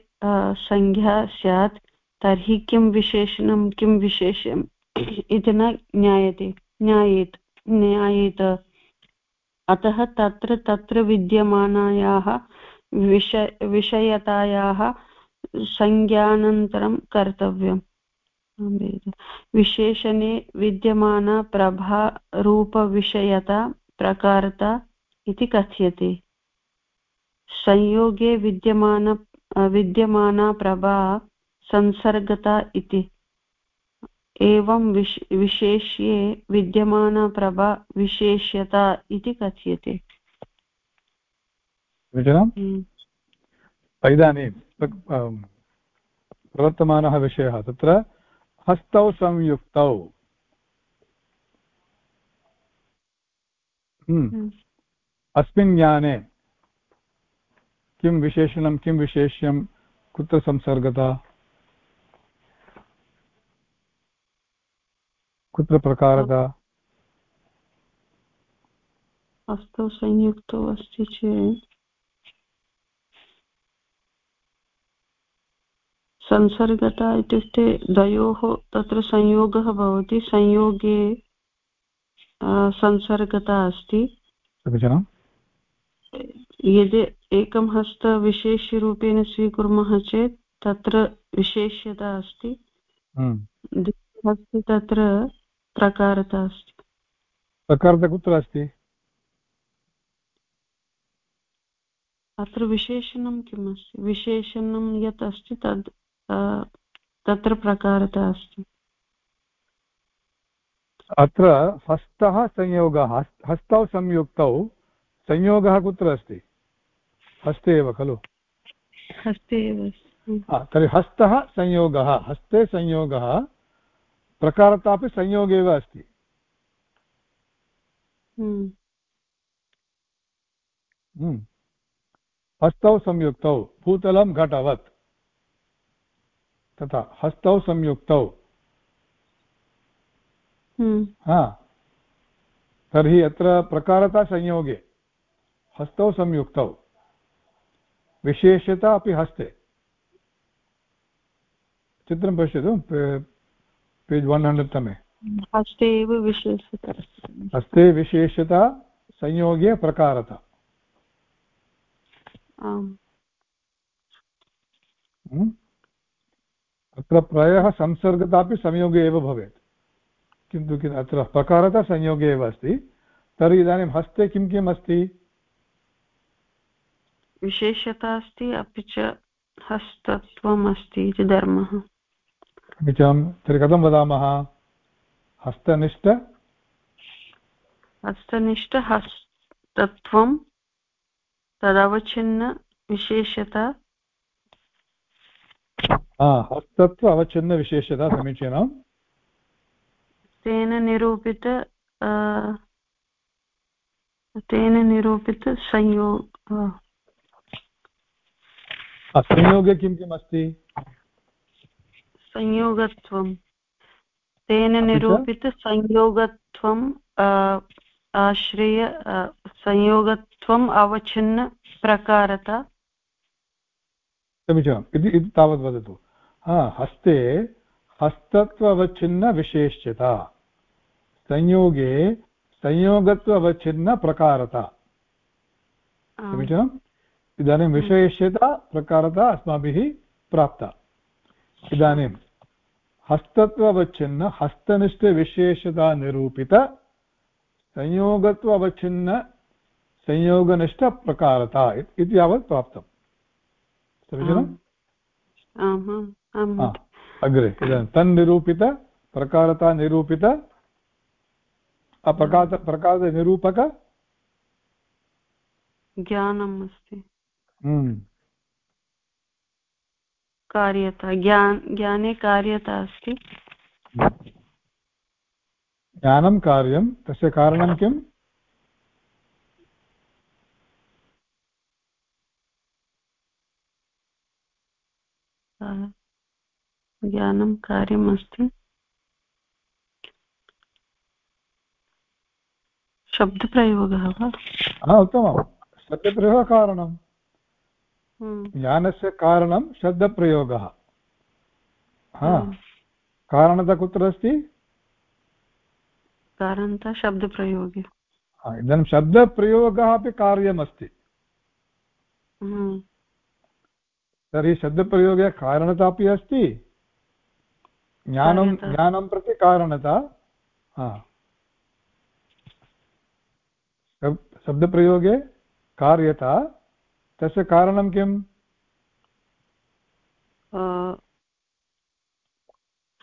संज्ञा स्यात्, तर्हि किं विशेषणं, किं विशेष्यम्? इति न ज्ञायते। ज्ञायेत्। ज्ञायेत। अतः तत्र तत्र विद्यमानायाः विष, विषयतायाः संज्ञानन्तरं कर्तव्यम्। विशेषणे विद्यमाना प्रभारूपविषयता प्रकारता इति कथ्यते। संयोगे विद्यमान विद्यमाना प्रभा संसर्गता इति एवं विश विशेष्ये विद्यमानप्रभा विशेष्यता इति कथ्यते हम्म। इदानीं प्रवर्तमानः विषयः तत्र हस्तौ संयुक्तौ हम्म। हम्म। अस्मिन् ज्ञाने किं विशेषणं किं विशेष्यं कुत्र संसर्गता? कुत्र प्रकारता? अस्तु संयुक्तौ अस्ति चेत्। संसर्गता इत्युक्ते द्वयोः तत्र संयोगः भवति संयोगे संसर्गता अस्ति। यदि एकं हस्त विशेष्यरूपेण स्वीकुर्मः चेत् तत्र विशेष्यता अस्ति। हम्म। अस्ति तत्र प्रकारता अस्ति। प्रकारता कुत्र अस्ति? अत्र विशेषणं किम् अस्ति? विशेषणं यत् अस्ति तद् तत्र प्रकारता अस्ति। अत्र हस्तः संयोगः हस्तौ संयुक्तौ संयोगः कुत्र अस्ति? हस्ते एव खलु? हस्ते एव तर्हि हस्तः संयोगः। हस्ते संयोगः प्रकारता अपि संयोगे एव अस्ति। हम्म। हम्म। हस्तौ संयुक्तौ भूतलं घटवत्। तथा हस्तौ संयुक्तौ। हम्म। हा। तर्हि अत्र प्रकारता संयोगे हस्तौ संयुक्तौ। विशेषता अपि हस्ते। चित्रं पश्यतु पेज् वन् हण्ड्रेड् तमे। हस्ते एव विशेषता। हस्ते विशेषता संयोगे प्रकारता। अत्र प्रायः संसर्गता अपि संयोगे एव भवेत्। किन्तु अत्र प्रकारता संयोगे एव अस्ति। तर्हि इदानीं हस्ते किं किम् अस्ति? विशेषता अस्ति अपि च हस्तत्वम् अस्ति इति धर्मः। समीचीनं तर्हि कथं वदामः? हस्तनिष्ठ? हस्तनिष्ठ हस्तत्वं तदवच्छिन्न विशेषता। हस्तत्व अवच्छिन्नविशेषता समीचीनं। तेन निरूपित तेन निरूपित संयोग किं किम् अस्ति? संयोगत्वं। तेन निरूपितसंयोगत्वं आश्रय संयोगत्वम् अवच्छिन्न प्रकारता। समीचीनम् इति तावत् वदतु। हा हस्ते हस्तत्व अवच्छिन्नविशेष्यता संयोगे संयोगत्व अवच्छिन्नप्रकारता समीचीनम् इदानीं विशेष्यता प्रकारता अस्माभिः प्राप्ता। इदानीं हस्तत्ववच्छिन्न हस्तनिष्ठविशेषतानिरूपित संयोगत्व अवच्छिन्न संयोगनिष्ठप्रकारता इति यावत् प्राप्तम् समीचीनम् अग्रे इदानीं तन्निरूपित प्रकारता निरूपित प्रकार प्रकारनिरूपक ज्ञानम् अस्ति। हम्म। कार्यता ज्ञान ज्ञाने कार्यता अस्ति। ज्ञानं कार्यं तस्य कारणं किम्? ज्ञानं कार्यम् अस्ति। शब्दप्रयोगः वा? उत्तमं शब्दप्रयोगः कारणं हम्म। ज्ञानस्य कारणं शब्दप्रयोगः हा हम्म। कारणता कुत्र अस्ति? कारणता शब्दप्रयोगे। इदानीं शब्दप्रयोगः अपि कार्यमस्ति। हम्म। तर्हि शब्दप्रयोगे कारणता अपि अस्ति। ज्ञानं ज्ञानं प्रति कारणता। शब्दप्रयोगे कार्यता। तस्य कारणं किम्?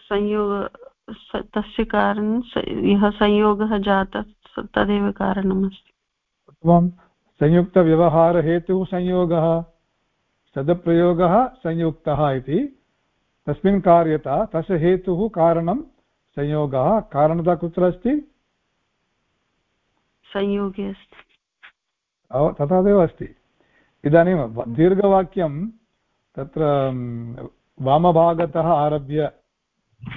संयोग तस्य कारणं यः संयोगः जातः तदेव कारणमस्ति। उत्तमं संयुक्तव्यवहारहेतुः संयोगः शब्दप्रयोगः संयुक्तः इति। तस्मिन् कार्यता तस्य हेतुः कारणं संयोगः। कारणता कुत्र अस्ति? संयोगे अस्ति। तथा एव अस्ति। इदानीं दीर्घवाक्यं तत्र वामभागतः आरभ्य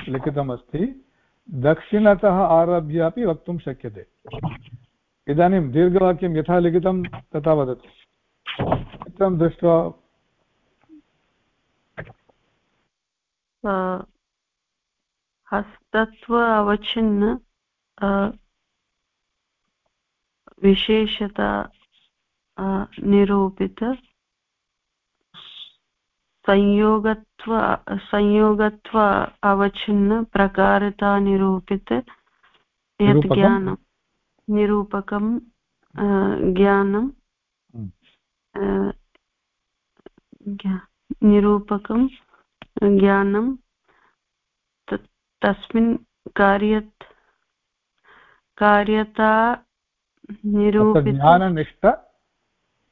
लिखितमस्ति। दक्षिणतः आरभ्य अपि वक्तुं शक्यते। इदानीं दीर्घवाक्यं यथा लिखितं तथा वदतु। चित्रं दृष्ट्वा हस्तत्व अवच्छिन्न विशेषता निरूपित संयोगत्व संयोगत्व अवच्छिन्न प्रकारता निरूपित यत् ज्ञानं निरूपकं ज्ञानं हम्म। निरूपकं ज्ञानं तस्मिन् कार्य कार्यता निरूपित ज्ञाननिष्ठ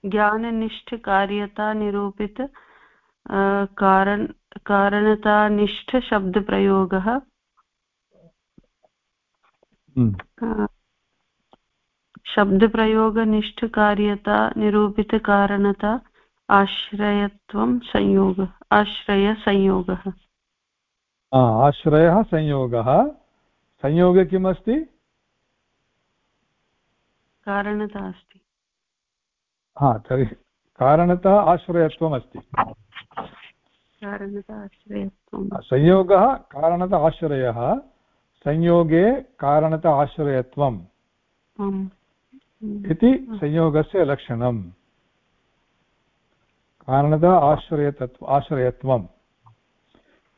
ज्ञाननिष्ठकार्यता निरूपित कारण कारणतानिष्ठशब्दप्रयोगः। हम्म। शब्दप्रयोगनिष्ठकार्यता निरूपितकारणता आश्रयत्वं संयोगः आश्रयसंयोगः। आश्रयः संयोगः। संयोगे किम् अस्ति कारणता अस्ति। हा तर्हि कारणतः आश्रयत्वम् अस्ति। संयोगः कारणत आश्रयः संयोगे कारणत आश्रयत्वम् इति संयोगस्य लक्षणम्। कारणत आश्रयतत्व आश्रयत्वं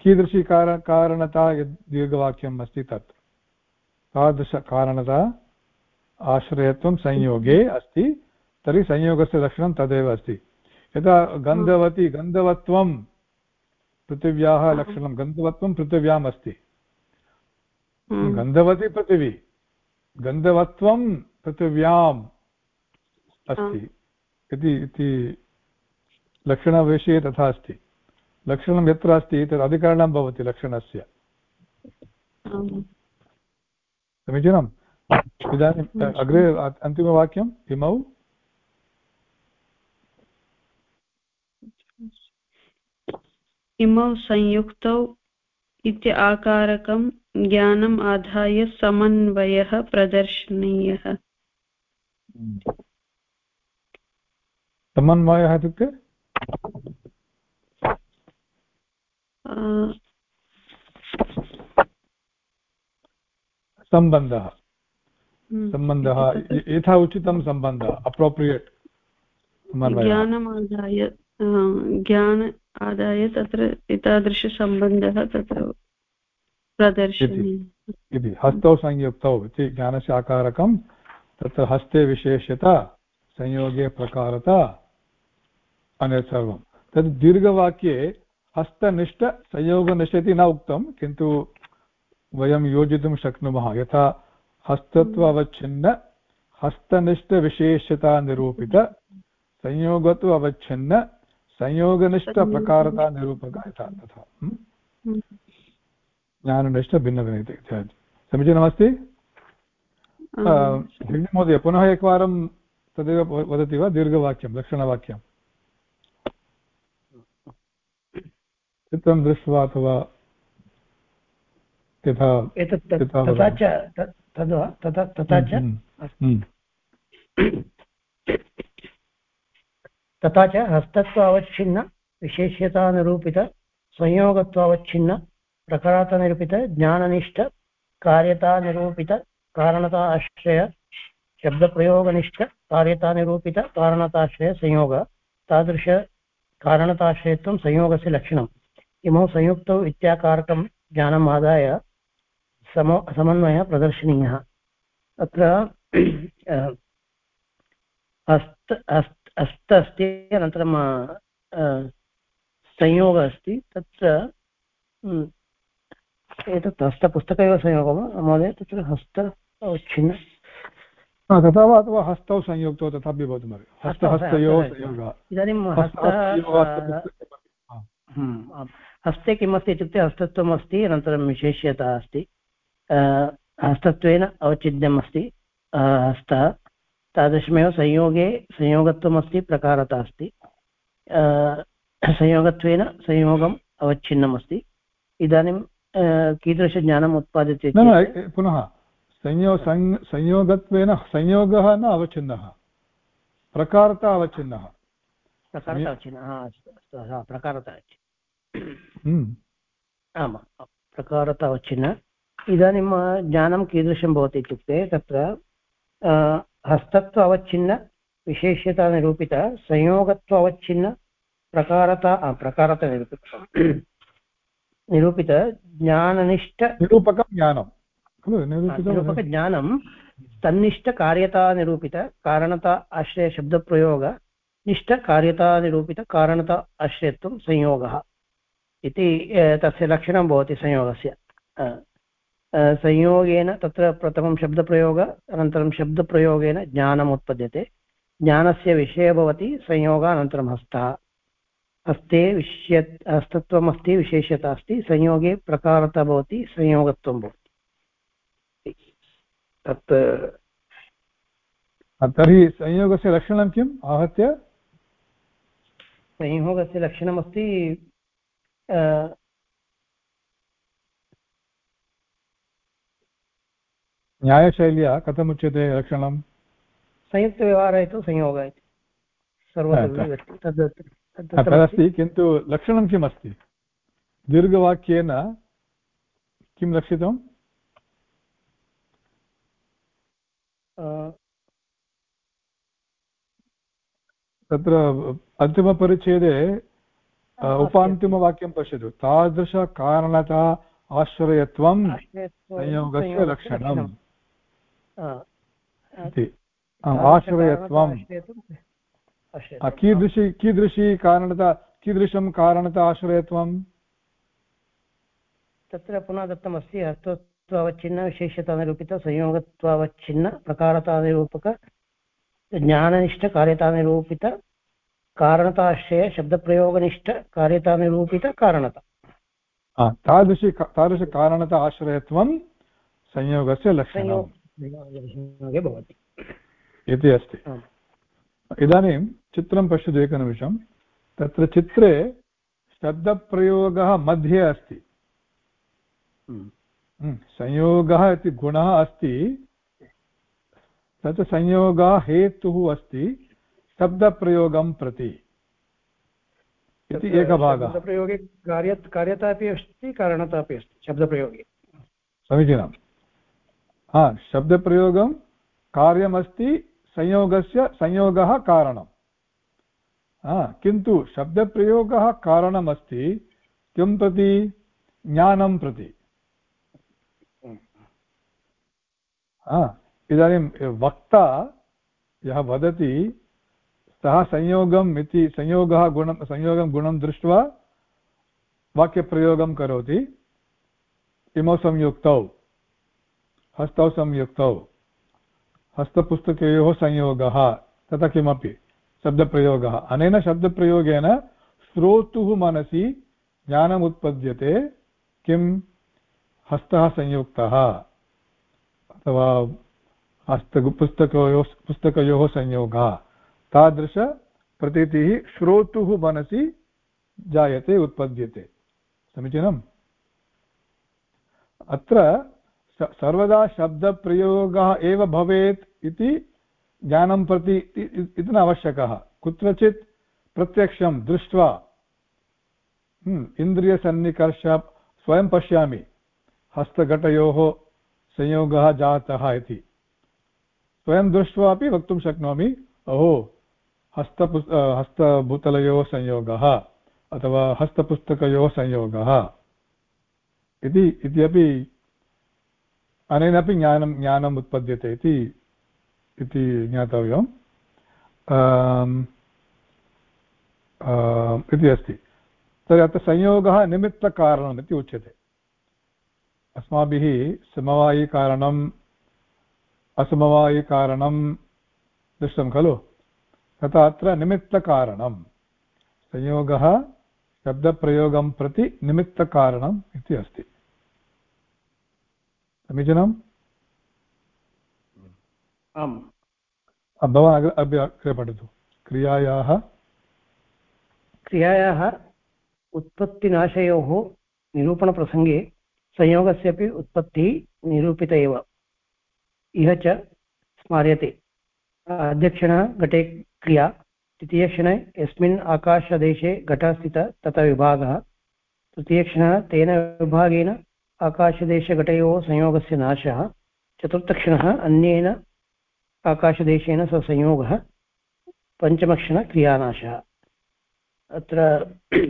कीदृशी कार कारणता यद् दीर्घवाक्यम् अस्ति तत्। तादृशकारणता आश्रयत्वं संयोगे अस्ति। तर्हि संयोगस्य लक्षणं तदेव अस्ति। यथा गन्धवती गन्धवत्वं पृथिव्याः लक्षणं गन्धवत्वं पृथिव्याम् अस्ति। हम्म। गन्धवती पृथिवी गन्धवत्वं पृथिव्याम् अस्ति। इति लक्षणविषये तथा अस्ति। लक्षणं यत्र अस्ति तद् अधिकरणं भवति लक्षणस्य। समीचीनम्? इदानीम् अग्रे अन्तिमवाक्यम् इमौ। इमौ संयुक्तौ इति आकारकं ज्ञानम् आधाय समन्वयः प्रदर्शनीयः। समन्वयः इत्युक्ते? सम्बन्धः। हम्म। सम्बन्धः यथा उचितं सम्बन्धः अप्रोप्रियेट् ज्ञानम् आदाय ज्ञान आदाय तत्र एतादृशसम्बन्धः तत्र प्रदर्शनीयः। इति हस्तौ संयुक्तौ इति ज्ञानस्य आकारकं तत्र हस्ते विशेष्यता, संयोगे प्रकारता अन्यत् सर्वं। तद् दीर्घवाक्ये हस्तनिष्ठ इति न उक्तं, किन्तु वयं योजितुं शक्नुमः। यथा हस्तत्व अवच्छिन्न हस्तनिष्ठविशेष्यतानिरूपित संयोगत्व अवच्छिन्न संयोगनिष्ठप्रकारता निरूपक यथा तथा। ज्ञाननिष्ठ भिन्नभिन्न इत्यादि। समीचीनमस्ति? महोदय पुनः एकवारं तदेव वदति वा? दीर्घवाक्यं लक्षणवाक्यं। चित्रं दृष्ट्वा अथवा यथा तथा च तथा च तथा च हस्तत्वावच्छिन्न, विशेष्यतानिरूपित, संयोगत्वावच्छिन्न प्रकारातनिरूपित ज्ञाननिष्ठ, कार्यतानिरूपित कारणता आश्रय शब्दप्रयोगनिष्ठ, कार्यतानिरूपित, कारणताश्रय, संयोग, तादृश कारणताश्रयत्वं संयोगस्य लक्षणम्। इमौ संयुक्तौ इत्याकारकं ज्ञानम् आदाय समो, समन्वयः प्रदर्शनीयः। अत्र हस्त हस्त अस्त अस्ति अनन्तरं संयोगः अस्ति तत्र एतत् हस्तपुस्तक एव संयोगः वा महोदय? तत्र हस्त छिन्न तथा वा अथवा हस्तौ संयुक्तौ तथापि भवितुमर्हति हस्तहस्तयोः संयोगः इदानीं हस्ते किमस्ति इत्युक्ते हस्तत्वम् अस्ति अनन्तरं विशेष्यता अस्ति। हस्तत्वेन अवच्छिद्यम् अस्ति हस्तः। तादृशमेव संयोगे संयोगत्वमस्ति प्रकारता अस्ति संयोगत्वेन संयोगम् अवच्छिन्नमस्ति। इदानीं कीदृशज्ञानम् उत्पाद्यते पुनः संयो संयोगत्वेन संयोगः न अवच्छिन्नः। प्रकारता अवच्छिन्नः। प्रकारता अवच्छिन्नः अस्तु प्रकारता हम्म। आमां प्रकारता अवच्छिन्न। इदानीं ज्ञानं कीदृशं भवति इत्युक्ते तत्र हस्तत्व अवच्छिन्न विशेष्यतानिरूपित संयोगत्वावच्छिन्न प्रकारता प्रकारता निरूपित। <clears throat> निरूपित ज्ञाननिष्ठ। निरूपकं ज्ञानं। निरूपकज्ञानं तन्निष्ठकार्यतानिरूपित कारणता आश्रयशब्दप्रयोग निष्ठकार्यतानिरूपितकारणता आश्रयत्वं संयोगः। इति तस्य लक्षणं भवति संयोगस्य। संयोगेन तत्र प्रथमं शब्दप्रयोग अनन्तरं शब्दप्रयोगेन ज्ञानम् उत्पद्यते। ज्ञानस्य विषयः भवति संयोगानन्तरं हस्तः। हस्ते विषय हस्तत्वम् अस्ति विशेषता अस्ति। संयोगे प्रकारता भवति संयोगत्वं भवति। तत् तर्हि संयोगस्य लक्षणं किम् आहत्य? संयोगस्य लक्षणमस्ति न्यायशैल्या कथमुच्यते लक्षणं संयुक्तव्यवहारः तु संयोगः इति तदस्ति किन्तु लक्षणं किम् अस्ति दीर्घवाक्येन किं लक्षितम् तत्र अन्तिमपरिच्छेदे उपान्तिमवाक्यं पश्यतु। तादृशकारणता आश्रयत्वं संयोगस्य लक्षणम् इति आश्रयत्वं कीदृशी कीदृशी कारणता कीदृशं कारणता आश्रयत्वं तत्र पुनः दत्तमस्ति अर्थत्वावच्छिन्न विशेषतानिरूपित संयोगत्वावच्छिन्न प्रकारतानिरूपक ज्ञाननिष्ठकार्यतानिरूपित कारणताश्रय तादृशी तादृशकारणता आश्रयत्वं संयोगस्य लक्षणं भवति। इति अस्ति। इदानीं चित्रं पश्यतु एकनिमिषं। तत्र चित्रे शब्दप्रयोगः मध्ये अस्ति। संयोगः इति गुणः अस्ति। तत् संयोगः हेतुः अस्ति शब्दप्रयोगं प्रति। इति एकः भागः शब्दप्रयोगे कार्य कार्यता अपि अस्ति कारणता अपि अस्ति शब्दप्रयोगे। समीचीनं हा शब्दप्रयोगं कार्यमस्ति संयोगस्य संयोगः कारणं किन्तु शब्दप्रयोगः कारणमस्ति किं प्रति? ज्ञानं प्रति। इदानीं वक्ता यः वदति सः संयोगम् इति संयोगः गुणं संयोगं गुणं दृष्ट्वा वाक्यप्रयोगं करोति। इमौ संयुक्तौ हस्तौ संयुक्तौ हस्तपुस्तकयोः संयोगः तथा किमपि शब्दप्रयोगः। अनेन शब्दप्रयोगेन श्रोतुः मनसि ज्ञानम् उत्पद्यते किं? हस्तः संयुक्तः। अथवा हस्त पुस्तकयोः पुस्तकयोः संयोगः। तादृशप्रतीतिः श्रोतुः मनसि जायते, उत्पद्यते। समीचीनम्? अत्र सर्वदा शब्दप्रयोगः एव भवेत् इति ज्ञानं प्रति इति न आवश्यकः। कुत्रचित् प्रत्यक्षं दृष्ट्वा हम्म, इन्द्रियसन्निकर्ष स्वयं पश्यामि। हस्तघटयोः संयोगः जातः इति। स्वयं दृष्ट्वा अपि वक्तुं शक्नोमि अहो हस्तपुस् हस्तभूतलयोः संयोगः अथवा हस्तपुस्तकयोः संयोगः इति इत्यपि अनेनापि ज्ञानं, ज्ञानम् उत्पद्यते इति इति ज्ञातव्यम्। इति अस्ति। तर्हि अत्र संयोगः निमित्तकारणम् इति उच्यते। अस्माभिः समवायिकारणम् असमवायिकारणं दृष्टं खलु। तथा अत्र निमित्तकारणं संयोगः शब्दप्रयोगं प्रति निमित्तकारणम् इति अस्ति। समीचीनम्? आम्। भवान् अग्रे अग्रे अग्रे पठतु। क्रियायाः? क्रियायाः उत्पत्तिनाशयोः निरूपणप्रसङ्गे संयोगस्यापि उत्पत्तिः निरूपित एव। इह च स्मार्यते। अध्यक्षणः घटे क्रिया तृतीयक्षणे यस्मिन् आकाशदेशे घटः स्थितः तथा विभागः तृतीयक्षणः तेन विभागेन आकाशदेशघटयोः संयोगस्य नाशः। चतुर्थक्षणः अन्येन आकाशदेशेन सह संयोगः। पञ्चमक्षणक्रियानाशः अत्र <clears throat>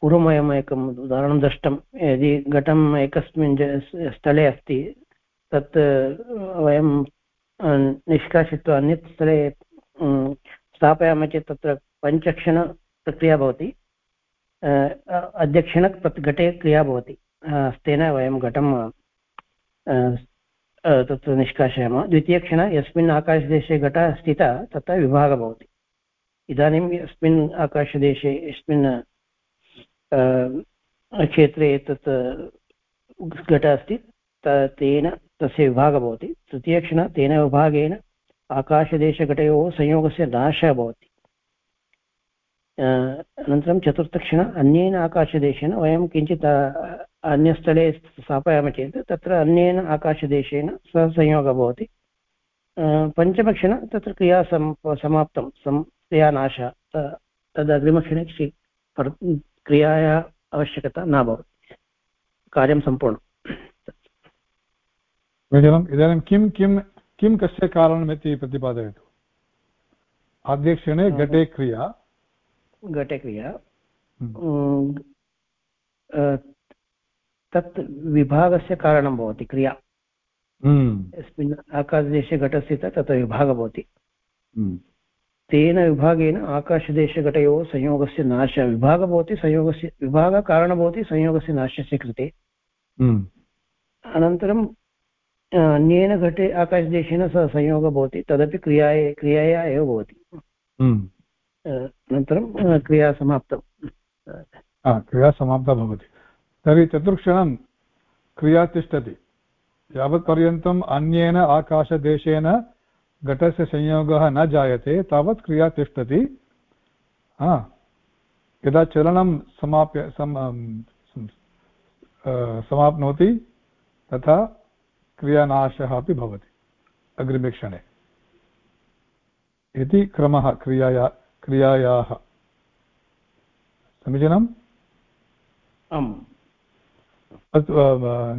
पूर्वमयम् एकम् उदाहरणं दृष्टं। यदि घटम् एकस्मिन् स्थले अस्ति, तत् वयं निष्कासित्वा अन्यत् स्थले स्थापयामः चेत् तत्र पञ्चक्षणप्रक्रिया भवति। अध्यक्षण घटे क्रिया भवति। तेन वयं घटं तत्र निष्कासयामः। द्वितीयक्षण, यस्मिन् आकाशदेशे घटः स्थितः, तत्र विभागः भवति। इदानीं यस्मिन् आकाशदेशे, यस्मिन् क्षेत्रे एतत् घटः अस्ति तेन तस्य विभागः भवति। तृतीयक्षण, तेन विभागेन आकाशदेशघटयोः संयोगस्य नाशः भवति। अनन्तरं चतुर्थक्षण अन्येन आकाशदेशेन वयं किञ्चित् अन्यस्थले स्थापयामः चेत् तत्र अन्येन आकाशदेशेन सह संयोगः भवति। पञ्चमक्षण तत्र क्रिया सम् समाप्तं सम् क्रियानाशः तद् अग्रिमक्षणे क्रियायाः आवश्यकता न भवति। कार्यं सम्पूर्णम्। इदानीं किं किं किं कस्य कारणमिति प्रतिपादयतु? आद्यक्षणे घटे क्रिया। घटे क्रिया हम्म। तत् विभागस्य कारणं भवति क्रिया। हम्म। यस्मिन् आकाशदेशे घटस्य तत्र विभागः भवति। हम्म। तेन विभागेन आकाशदेशघटयोः संयोगस्य नाशः विभागः भवति संयोगस्य विभागः कारणं भवति संयोगस्य नाशस्य कृते। अनन्तरं अन्येन घटे आकाशदेशेन सह संयोगः भवति तदपि क्रियाय क्रियाया एव भवति। अनन्तरं क्रिया समाप्तं। क्रिया समाप्ता भवति। तर्हि चतुर्क्षणं क्रिया तिष्ठति यावत्पर्यन्तम् अन्येन आकाशदेशेन घटस्य संयोगः न जायते, तावत् क्रिया तिष्ठति यदा चलनं समाप्य समाप्नोति, तथा क्रियानाशः अपि भवति अग्रिमे क्षणे। इति क्रमः क्रियाया क्रियायाः। समीचीनम्? आम्। अस्तु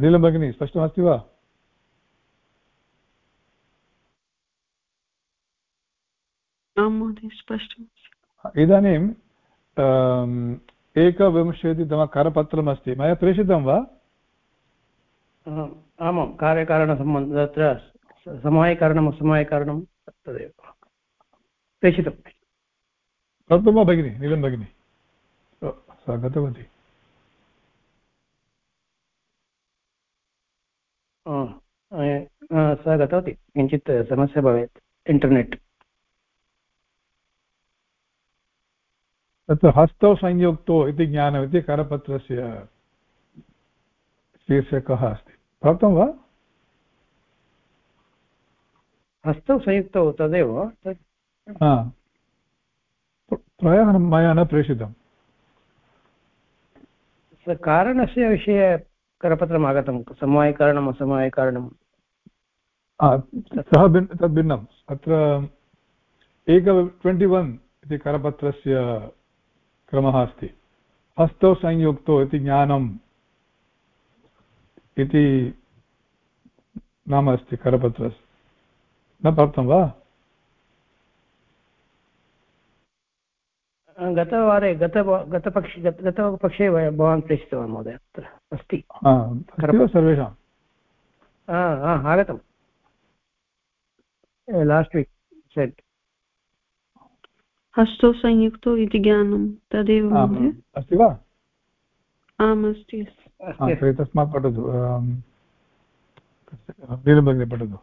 नीलं भगिनी स्पष्टमस्ति वा? इदानीम् एकविंशतितमकरपत्रमस्ति मया प्रेषितं वा? आमां कार्यकारणसम्बन्ध तत्र समवायकारणम् असमवायकारणं तदेव। प्रेषितं दत्तं वा भगिनि नीलं भगिनि सा गतवती। सा गतवती। किञ्चित् समस्या भवेत्। इण्टर्नेट् तत्र हस्तौ संयुक्तो इति ज्ञानमिति करपत्रस्य शीर्षकः अस्ति। प्राप्तं वा? हस्तौ संयुक्तौ तदेव। प्रायः मया न प्रेषितम्। कारणस्य विषये करपत्रम् आगतं समवायकारणम् असमवायकारणं सः भिन् तद् भिन्नम्। अत्र एक ट्वेण्टि वन् इति करपत्रस्य क्रमः अस्ति। हस्तौ संयुक्तो इति ज्ञानं इति नाम अस्ति करपत्रस्य न प्राप्तं वा? गतवारे गत गतपक्षे गतपक्षे भवान् प्रेषितवान् महोदय अत्र अस्ति। सर्वेषाम् आगतं लास्ट् वीक् सेट् हस्तौ संयुक्तौ इति ज्ञानं तदेव अस्ति वा? आम् अस्ति तस्मात् पठतु पठतु।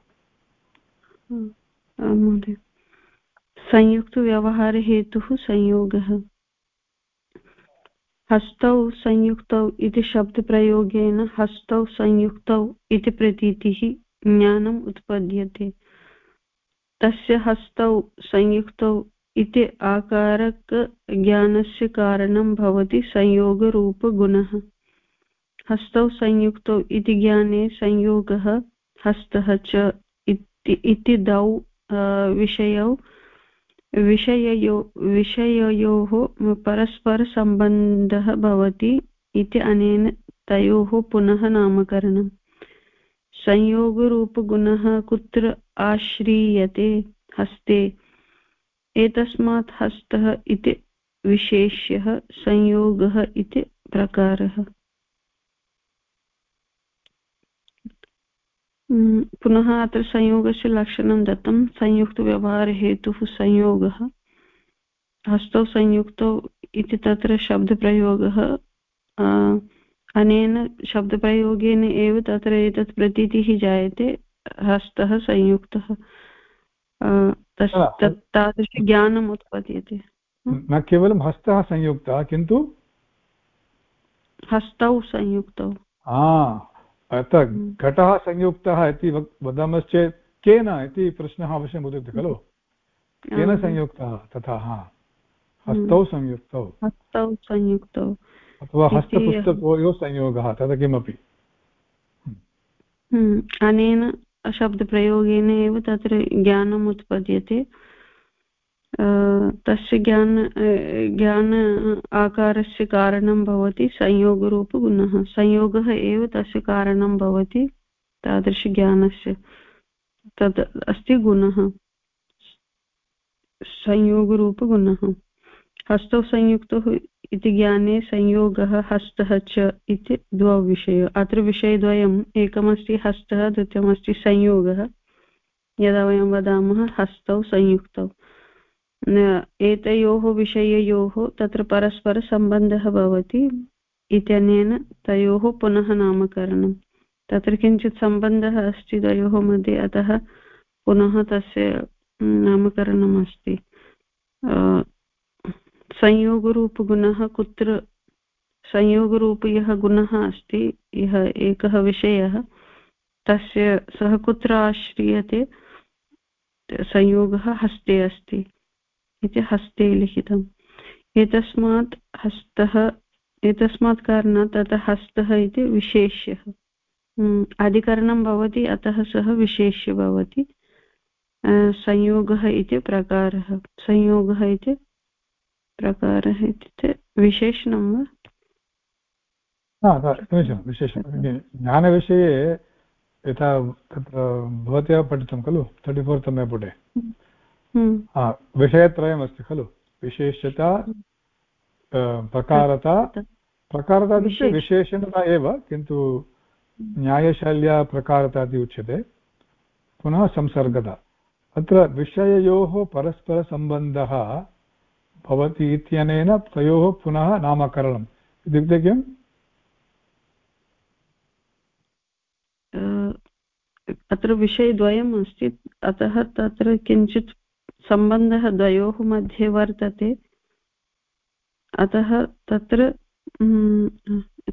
महोदय। संयुक्तव्यवहारहेतुः संयोगः। हस्तौ संयुक्तौ इति शब्दप्रयोगेन हस्तौ संयुक्तौ इति प्रतीतिः ज्ञानम् उत्पद्यते। तस्य हस्तौ संयुक्तौ इति आकारकज्ञानस्य कारणं भवति संयोगरूपगुणः। हस्तौ संयुक्तौ इति ज्ञाने संयोगः हस्तः च इति द्वौ विषयौ विषययो, विषययोः परस्परसम्बन्धः भवति इति अनेन तयोः पुनः नामकरणम् संयोगरूपगुणः कुत्र आश्रीयते हस्ते? एतस्मात् हस्तः इति विशेष्यः संयोगः इति प्रकारः। पुनः अत्र संयोगस्य लक्षणं दत्तं संयुक्तव्यवहारहेतुः संयोगः। हस्तौ संयुक्तौ इति तत्र शब्दप्रयोगः अनेन शब्दप्रयोगेन एव तत्र एतत् प्रतीतिः जायते हस्तः संयुक्तः। तादृशज्ञानम् उत्पद्यते। न केवलं हस्तः संयुक्तः किन्तु? हस्तौ संयुक्तौ। अतः हम्म। घटः संयुक्तः इति वदामश्चेत् केन इति प्रश्नः अवश्यम् उदेति खलु? केन संयुक्तः? तथा हा। हस्तौ हम्म। संयुक्तौ। हस्तौ संयुक्तौ। अथवा हस्तपुस्तकयोः संयोगः तद् किमपि। हम्म। अनेन शब्दप्रयोगेन एव तत्र ज्ञानम् उत्पद्यते। तस्य ज्ञान ज्ञान आकारस्य कारणं भवति संयोगरूपगुणः। संयोगः एव तस्य कारणं भवति तादृशज्ञानस्य तद् अस्ति गुणः। संयोगरूपगुणः। हस्तौ संयुक्तौ इति ज्ञाने संयोगः हस्तः च इति द्वौ विषयौ। अत्र विषयद्वयम् एकमस्ति हस्तः, द्वितीयमस्ति संयोगः। यदा वयं वदामः हस्तौ संयुक्तौ। एतयोः विषययोः तत्र परस्परसम्बन्धः भवति इत्यनेन तयोः पुनः नामकरणं। तत्र किञ्चित् सम्बन्धः अस्ति द्वयोः मध्ये, अतः पुनः तस्य नामकरणम् अस्ति। संयोगरूपगुणः कुत्र, संयोगरूप यः गुणः अस्ति, यः एकः विषयः, तस्य सः कुत्र आश्रियते, संयोगः हस्ते अस्ति। इति हस्ते लिखितम्। एतस्मात् हस्तः एतस्मात् कारणात् ततः हस्तः इति विशेष्यः। हम्म, अधिकरणं भवति अतः सः विशेष्य भवति। संयोगः इति प्रकारः। संयोगः इति प्रकारः इत्युक्ते विशेषणं वा? ज्ञानविषये यथा तत्र भवत्या पठितं खलु तर्टि फोर् तमे पुटे। हम्म। विषयत्रयमस्ति खलु? विशेषता प्रकारता प्रकारता। इत्युक्ते विशेषणता एव किन्तु न्यायशैल्या प्रकारता इति उच्यते। पुनः संसर्गता। अत्र विषययोः परस्परसम्बन्धः भवति इत्यनेन तयोः पुनः नामकरणम्। इत्युक्ते किम्? अत्र विषयद्वयम् अस्ति अतः तत्र किञ्चित् सम्बन्धः द्वयोः मध्ये वर्तते। अतः तत्र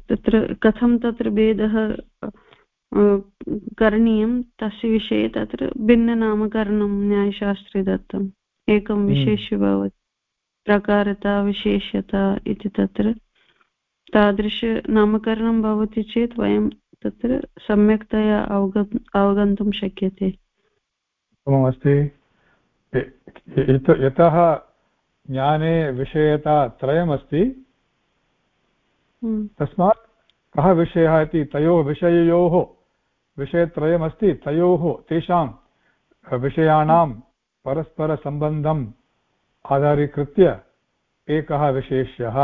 तत्र कथं तत्र भेदः करणीयं तस्य विषये तत्र भिन्ननामकरणं न्यायशास्त्रे दत्तम्। एकं हम्म। विशेष्य भवति। प्रकारता विशेषता इति तत्र। तादृशनामकरणं भवति चेत् वयं तत्र सम्यक्तया अवग अवगन्तुं शक्यते। उत्तममस्ति। यतः ज्ञाने विषयता त्रयमस्ति हम्म। तस्मात् कः विषयः इति तयोः विषययोः विषयत्रयमस्ति तयोः तेषां विषयाणां परस्परसम्बन्धम् आधारीकृत्य एकः विशेष्यः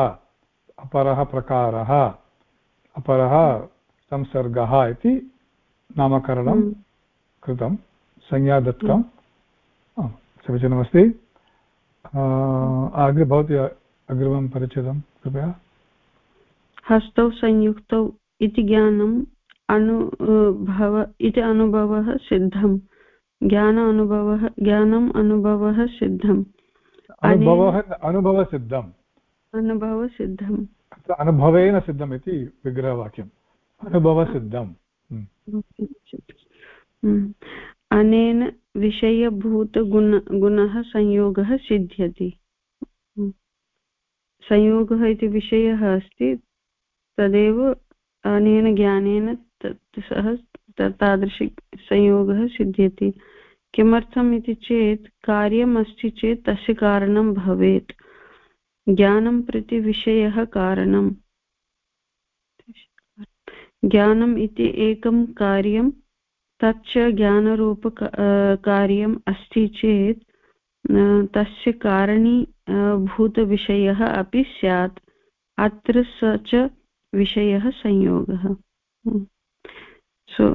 अपरः प्रकारः अपरः संसर्गः इति नामकरणं हम्म। कृतं संज्ञा दत्तं। समीचीनमस्ति अग्रे भवती अग्रिमं परिचितं कृपया। हस्तौ संयुक्तौ इति ज्ञानम् अनुभव इति अनुभवः सिद्धम्। ज्ञान अनुभवः ज्ञानम् अनुभवः सिद्धम्। अनुभवः अनुभवसिद्धम् अनुभवसिद्धम् अनुभवेन सिद्धम् इति विग्रहवाक्यम्। अनुभवसिद्धम्। अनेन विषयभूतगुण गुणः संयोगः सिद्ध्यति। संयोगः इति विषयः अस्ति, तदेव अनेन ज्ञानेन सः तादृशसंयोगः सिद्ध्यति। किमर्थम् इति चेत्, कार्यम् अस्ति चेत् तस्य कारणं भवेत्। ज्ञानं प्रति विषयः कारणम्। ज्ञानम् इति एकं कार्यं तच्च ज्ञानरूप कार्यम् अस्ति चेत् तस्य कारणी भूतविषयः अपि स्यात्। अत्र स च विषयः संयोगः। सो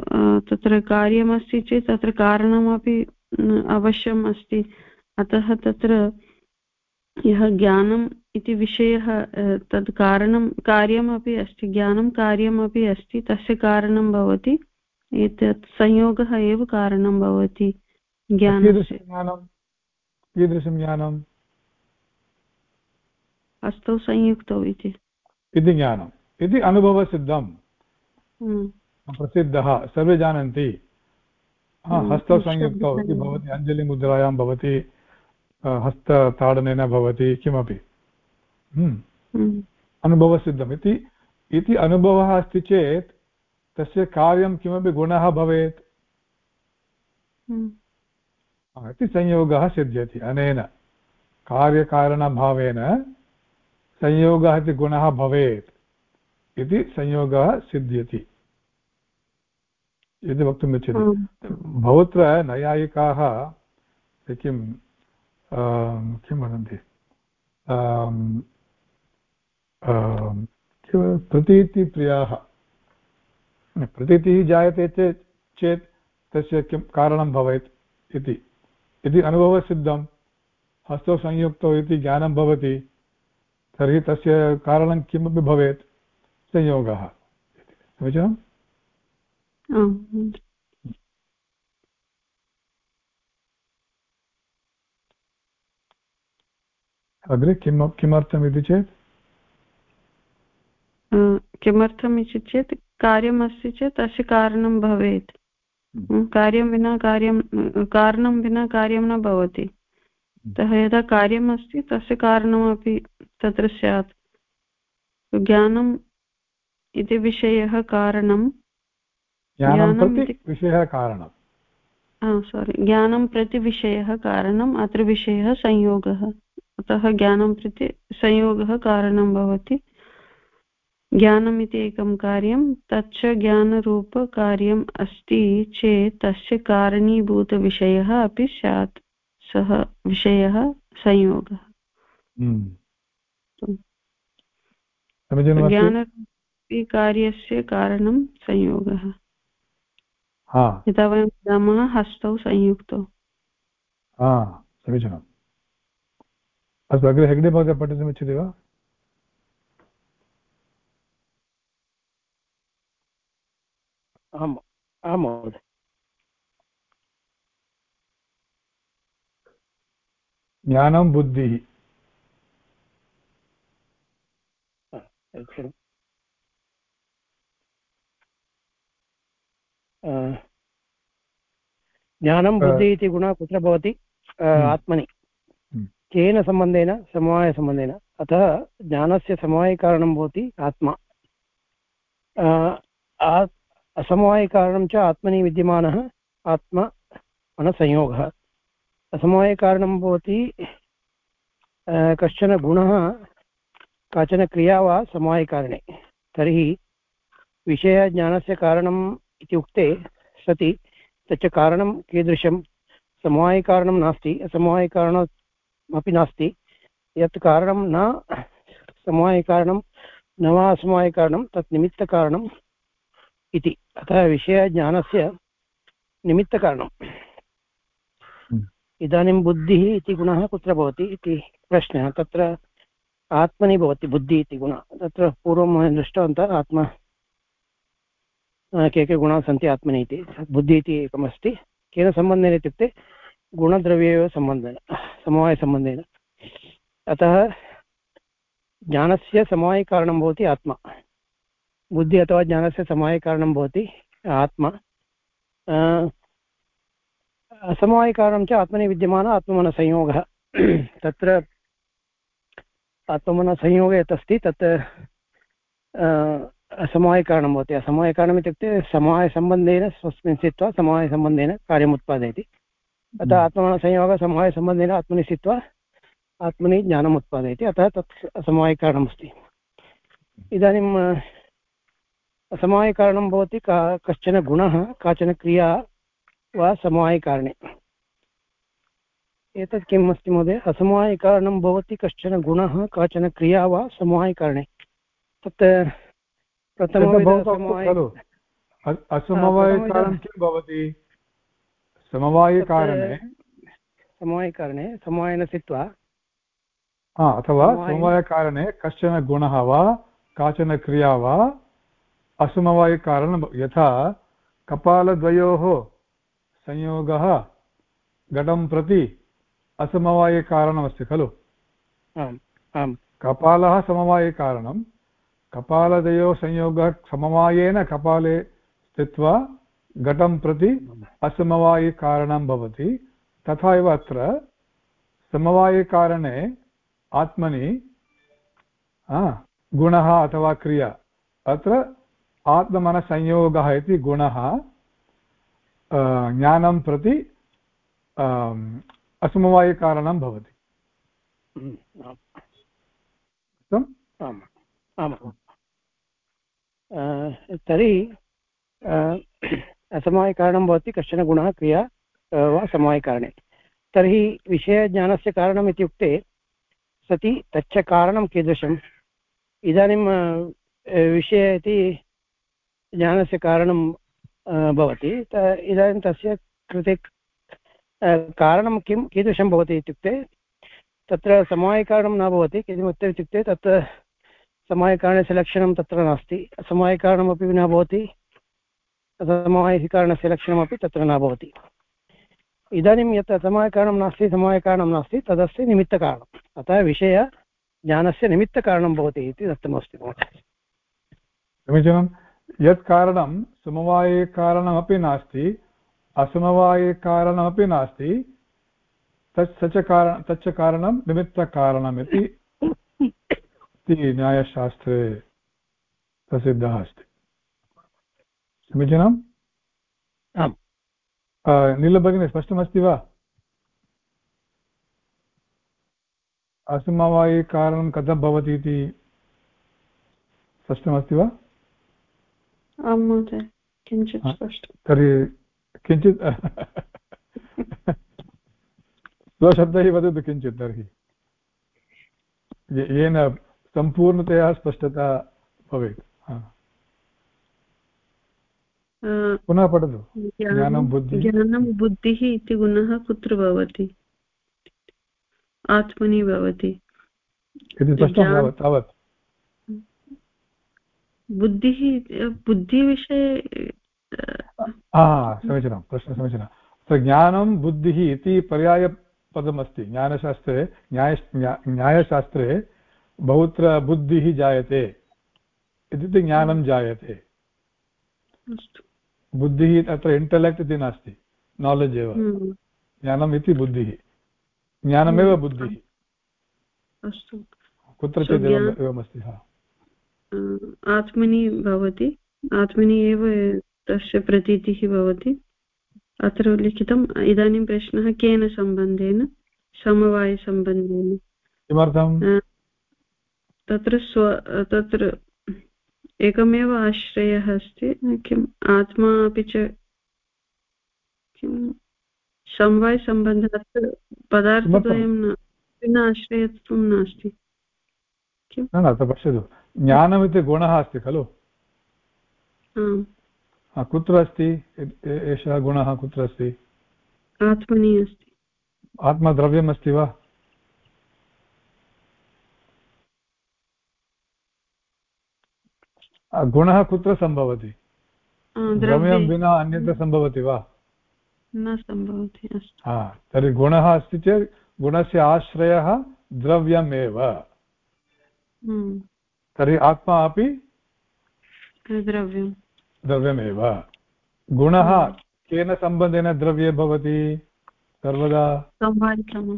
तत्र कार्यमस्ति चेत् तत्र कारणमपि अवश्यम् अस्ति। अतः तत्र यः ज्ञानम् इति विषयः तद् कारणं, कार्यमपि अस्ति, ज्ञानं कार्यमपि अस्ति, तस्य कारणं भवति। एतत् संयोगः एव कारणं भवति ज्ञानस्य। कीदृशं ज्ञानम् हस्तौ संयुक्तौ इति। इति ज्ञानम्। इति अनुभवसिद्धं हम्म। प्रसिद्धः। सर्वे जानन्ति। हम्म, हस्तौ संयुक्तौ इति भवति। अञ्जलिमुद्रायां भवति। हस्तताडनेन भवति। किमपि। हम्म। अनुभवसिद्धम्। इति इति अनुभवः अस्ति चेत् तस्य कार्यं किमपि गुणः भवेत्। हम्म। इति संयोगः सिद्ध्यति अनेन। कार्यकारणभावेन संयोगः इति गुणः भवेत् इति संयोगः सिद्ध्यति। इति वक्तुम् इच्छति। बहुत्र नैयायिकाः किं किं वदन्ति? प्रतीतिप्रियाः। प्रतीतिः जायते चेत् चेत् तस्य किं कारणं भवेत् इति। यदि अनुभवसिद्धं हस्तौ संयुक्तौ इति ज्ञानं भवति तर्हि तस्य कारणं किमपि भवेत् संयोगः समीचीनम् अग्रे किम् किमर्थम् इति चेत्? किमर्थम् इति चेत् कार्यमस्ति चेत् तस्य कारणं भवेत्। हम्म। कार्यं विना कार्यं कारणं विना कार्यं न भवति। अतः यदा कार्यम् अस्ति तस्य कारणमपि तत्र स्यात्। ज्ञानम् इति विषयः कारणं। विषयः कारणं सोरि ज्ञानं प्रति विषयः कारणम् अत्र विषयः संयोगः। अतः ज्ञानं प्रति संयोगः कारणं भवति। ज्ञानम् इति एकं कार्यं तच्च ज्ञानरूपकार्यम् अस्ति चेत् तस्य कारणीभूतविषयः अपि स्यात् सः विषयः संयोगः। हम्म। ज्ञानरूपीकार्यस्य कारणं संयोगः। यदा वयं वदामः हस्तौ संयुक्तौ। समीचीनम्। अस्तु अग्रे हेग्डे महोदय पठितुमिच्छति वा? आम् आं महोदय ज्ञानं बुद्धिः ज्ञानं बुद्धिः इति गुणः कुत्र भवति। आत्मनि केन सम्बन्धेन समवायसम्बन्धेन अतः ज्ञानस्य समवायिकारणं भवति आत्मा असमवायिकारणं च आत्मनि विद्यमानः आत्मा मनसंयोगः। असमवायिकारणं भवति कश्चन गुणः, काचन क्रिया वा समवायिकारणे। तर्हि विषयज्ञानस्य कारणम् इत्युक्ते सति, तच्च कारणं कीदृशं? समवायिकारणं नास्ति समवायिकारण अपि नास्ति। यत् कारणं न, समवायकारणं न वा असमवायकारणं, तत् निमित्तकारणम् इति। अतः विषयज्ञानस्य निमित्तकारणम्। हम्म। इदानीं बुद्धिः इति गुणः कुत्र भवति इति प्रश्नः। तत्र आत्मनि भवति बुद्धिः इति गुणः। तत्र पूर्वं वयं दृष्टवन्तः आत्मा के के गुणाः सन्ति आत्मनि इति। बुद्धिः इति एकमस्ति। केन सम्बन्धेन इत्युक्ते गुणद्रव्ये एव सम्बन्धेन समवायसम्बन्धेन। अतः ज्ञानस्य समवायिकारणं भवति आत्मा। बुद्धि अथवा ज्ञानस्य समवायिकारणं भवति आत्मा। समवायिकारणं च आत्मनि विद्यमान आत्मनसंयोगः <clears throat> तत्र आत्मनसंयोगे यत् अस्ति तत् समवायिकारणं भवति। असमवायिकारणम् इत्युक्ते समवायसम्बन्धेन स्वस्मिन् स्थित्वा समवायसम्बन्धेन कार्यम् उत्पादयति। अतः हम्म। आत्मनसंयोगः समवायसम्बन्धेन आत्मनि स्थित्वा आत्मनि ज्ञानम् उत्पादयति। अतः तत् समवायकारणमस्ति इदानीं समवायकारणं भवति का कश्चन गुणः काचन क्रिया वा समवायकारणे। एतत् किम् अस्ति महोदय? असमवायिकारणं भवति कश्चन गुणः काचन क्रिया वा समवायिकारणे। तत् खलु। असमवायिकारणं किं भवति? समवायिकारणे समवायिकारणे समवायेन स्थित्वा। हा अथवा समवायकारणे कश्चन गुणः वा काचन क्रिया वा असमवायिकारणं यथा कपालद्वयोः संयोगः घटं प्रति असमवायिकारणमस्ति खलु? आम् आम्। कपालः समवायिकारणं कपालदयोः संयोगः समवायेन कपाले स्थित्वा घटं प्रति असमवायिकारणं भवति। तथा एव अत्र समवायिकारणे आत्मनि गुणः अथवा क्रिया अत्र आत्मनसंयोगः इति गुणः ज्ञानं प्रति असमवायिकारणं भवति। तर्हि असमवायिकारणं भवति कश्चन गुणः क्रिया वा समवायिकारणे। तर्हि विषयज्ञानस्य कारणम् इत्युक्ते सति तच्च कारणं कीदृशम्? इदानीं विषय इति ज्ञानस्य कारणं भवति। इदानीं तस्य कृते कारणं किं, कीदृशं भवति इत्युक्ते, तत्र समवायिकारणं न भवति किमर्थम् इत्युक्ते तत्र समवायिकारणस्य लक्षणं तत्र नास्ति। समवायिकारणमपि न भवति, समवायिकारणस्य लक्षणमपि तत्र न भवति। इदानीं यत् समवायकारणं नास्ति समवायकारणं नास्ति तदस्ति निमित्तकारणम्। अतः विषय ज्ञानस्य निमित्तकारणं भवति इति दत्तमस्ति महोदय। समीचीनं यत् कारणं समवायकारणमपि नास्ति असमवायकारणमपि नास्ति तत् स च कारण तच्च कारणं निमित्तकारणमिति न्यायशास्त्रे प्रसिद्धः अस्ति। समीचीनम्? आम्। नीलभगिनी स्पष्टमस्ति वा? असमवायिकारणं कथं भवति इति स्पष्टमस्ति वा? आं महोदय किञ्चित् स्पष्टं तर्हि किञ्चित् स्वशब्दैः वदतु किञ्चित् तर्हि येन सम्पूर्णतया स्पष्टता भवेत् पुनः पठतु ज्ञानं बुद्धिः ज्ञानं बुद्धिः इति गुणः कुत्र भवति आत्मनि भवति इति स्पष्टं तावत् बुद्धिः बुद्धिविषये समीचीनं प्रश्नः समीचीनः। तत्र ज्ञानं बुद्धिः इति पर्यायपदमस्ति। ज्ञानशास्त्रे न्याय न्यायशास्त्रे बहुत्र बुद्धिः जायते। इत्युक्ते ज्ञानं जायते। बुद्धिः अत्र इण्टलेक्ट् इति नास्ति। नालेज् एव। हम्म। ज्ञानम् इति बुद्धिः। ज्ञानमेव हम्म। बुद्धिः। कुत्रचित् एवमस्ति हा। आत्मनि भवति। आत्मनि एव तस्य प्रतीतिः भवति। अत्र लिखितम् इदानीं प्रश्नः केन सम्बन्धेन? समवायसम्बन्धेन। किमर्थं तत्र स्व तत्र एकमेव आश्रयः अस्ति। किम् आत्मा अपि च किं? समवायसम्बन्धः पदार्थद्वयं न विना आश्रयत्वं नास्ति। न न पश्यतु। ज्ञानमिति गुणः अस्ति खलु? कुत्र अस्ति? एषः गुणः कुत्र अस्ति? आत्मनि अस्ति। आत्मद्रव्यम् अस्ति वा गुणः कुत्र सम्भवति? द्रव्यं। विना अन्यत्र सम्भवति वा? न सम्भवति तर्हि गुणः अस्ति चेत् गुणस्य आश्रयः द्रव्यमेव। तर्हि आत्मा अपि द्रव्यं द्रव्यमेव। गुणः हम्म। केन सम्बन्धेन द्रव्ये भवति? सर्वदा?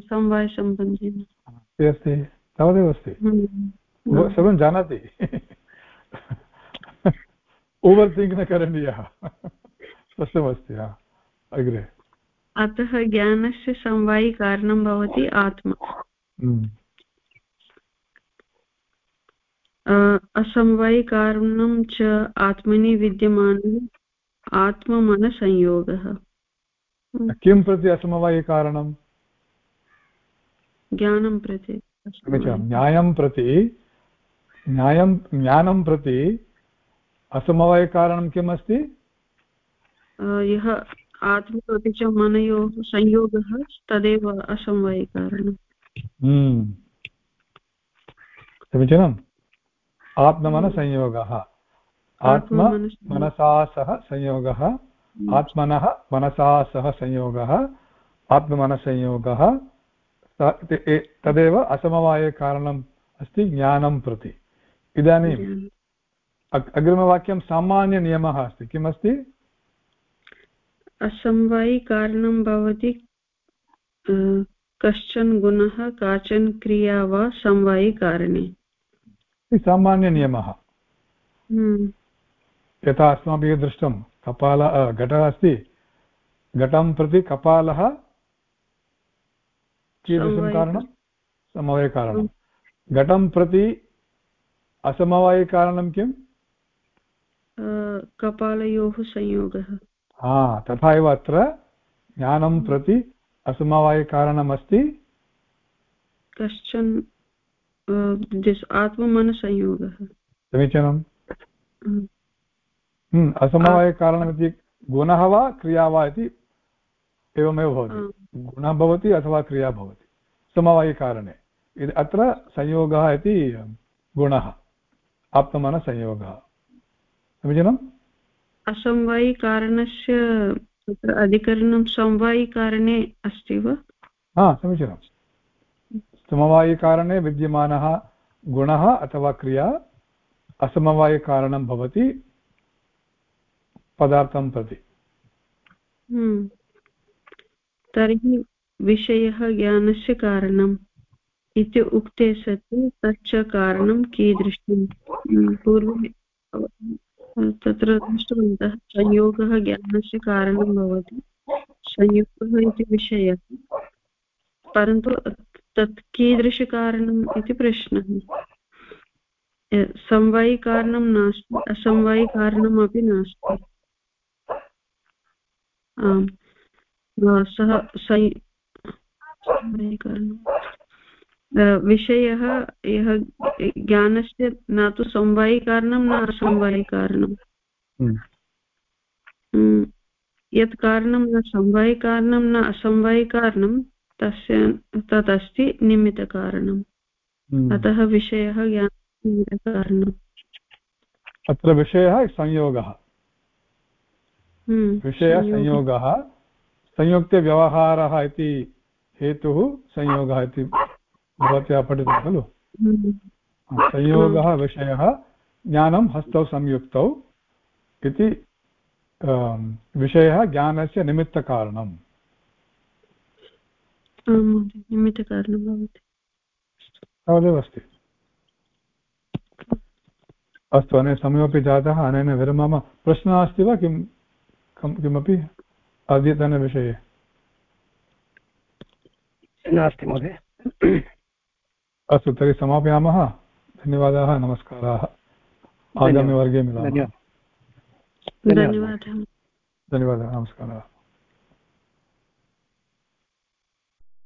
समवायसम्बन्धेन अस्ति तावदेव अस्ति। हम्म। सर्वं जानाति। ओवर् थिङ्क् न करणीयः। स्पष्टमस्ति अग्रे। अतः ज्ञानस्य समवायिकारणं भवति आत्मा। असमवायिकारणं च आत्मनि विद्यमानम् आत्ममनसंयोगः। किं प्रति असमवायिकारणम् ज्ञानं प्रति समीचीनं। न्यायं प्रति न्यायं ज्ञानं प्रति असमवायकारणं किम् अस्ति? यः आत्मा अपि च मनयोः संयोगः तदेव असमवायिकारणम् हम्म। समीचीनम्? आत्मनसंयोगः आत्म मनसा सह संयोगः। हम्म। आत्मनः मनसा सह संयोगः। आत्मनसंयोगः तदेव असमवायकारणम् अस्ति ज्ञानं प्रति। इदानीम् अग्रिमवाक्यं सामान्यनियमः अस्ति। किमस्ति? असमवायिकारणं भवति कश्चन गुणः काचन क्रिया वा समवायिकारणे सामान्यनियमः हम्म। यथा अस्माभिः दृष्टं कपाल घटः अस्ति घटं प्रति कपालः कीदृशं कारणं? समवायकारणं घटं प्रति असमवायिकारणं किम्? कपालयोः संयोगः। हा तथा एव अत्र ज्ञानं प्रति असमवायिकारणमस्ति कश्चन आत्ममनसंयोगः समीचीनम्? हम्म, असमवायकारणमिति गुणः वा क्रिया वा इति एवमेव भवति। गुणः भवति अथवा क्रिया भवति। समवायिकारणे अत्र संयोगः इति गुणः आप्तमनसंयोगः समीचीनम्? असमवायिकारणस्य अधिकरणं समवायिकारणे अस्ति वा? हा समीचीनं समवायिकारणे विद्यमानः गुणः अथवा क्रिया असमवायिकारणं भवति पदार्थं प्रति। हम्म। तर्हि विषयः ज्ञानस्य कारणम् इति उक्ते सति तच्च कारणं कीदृशं? हम्म, पूर्वं तत्र दृष्टवन्तः संयोगः ज्ञानस्य कारणं भवति। संयोगः इति विषयः। परन्तु तत् कीदृशकारणम् इति प्रश्नः समवायिकारणं नास्ति असमवायिकारणमपि नास्ति आम् सः विषयः यः ज्ञानस्य न तु समवायिकारणं न असमवायिकारणं हम्म। हम्म। यत् कारणं न समवायिकारणं न असमवायिकारणं तस्य तदस्ति निमित्तकारणम्। हम्म। अतः विषयः ज्ञाननिमित्तकारणम् अत्र विषयः संयोगः। विषयसंयोगः संयुक्ते व्यवहारः इति हेतुः संयोगः इति भवत्या पठितं खलु? हम्म। संयोगः विषयः ज्ञानं हस्तौ संयुक्तौ इति विषयः ज्ञानस्य निमित्तकारणम्। तावदेव अस्ति। अस्तु अनेन समयोपि जातः अनेन विरमामः। प्रश्नः अस्ति वा किं किमपि अद्यतनविषये नास्ति महोदय। अस्तु तर्हि समापयामः। धन्यवादाः नमस्काराः। आगामिवर्गे मिलामः। धन्यवादः। धन्यवादः नमस्कारः।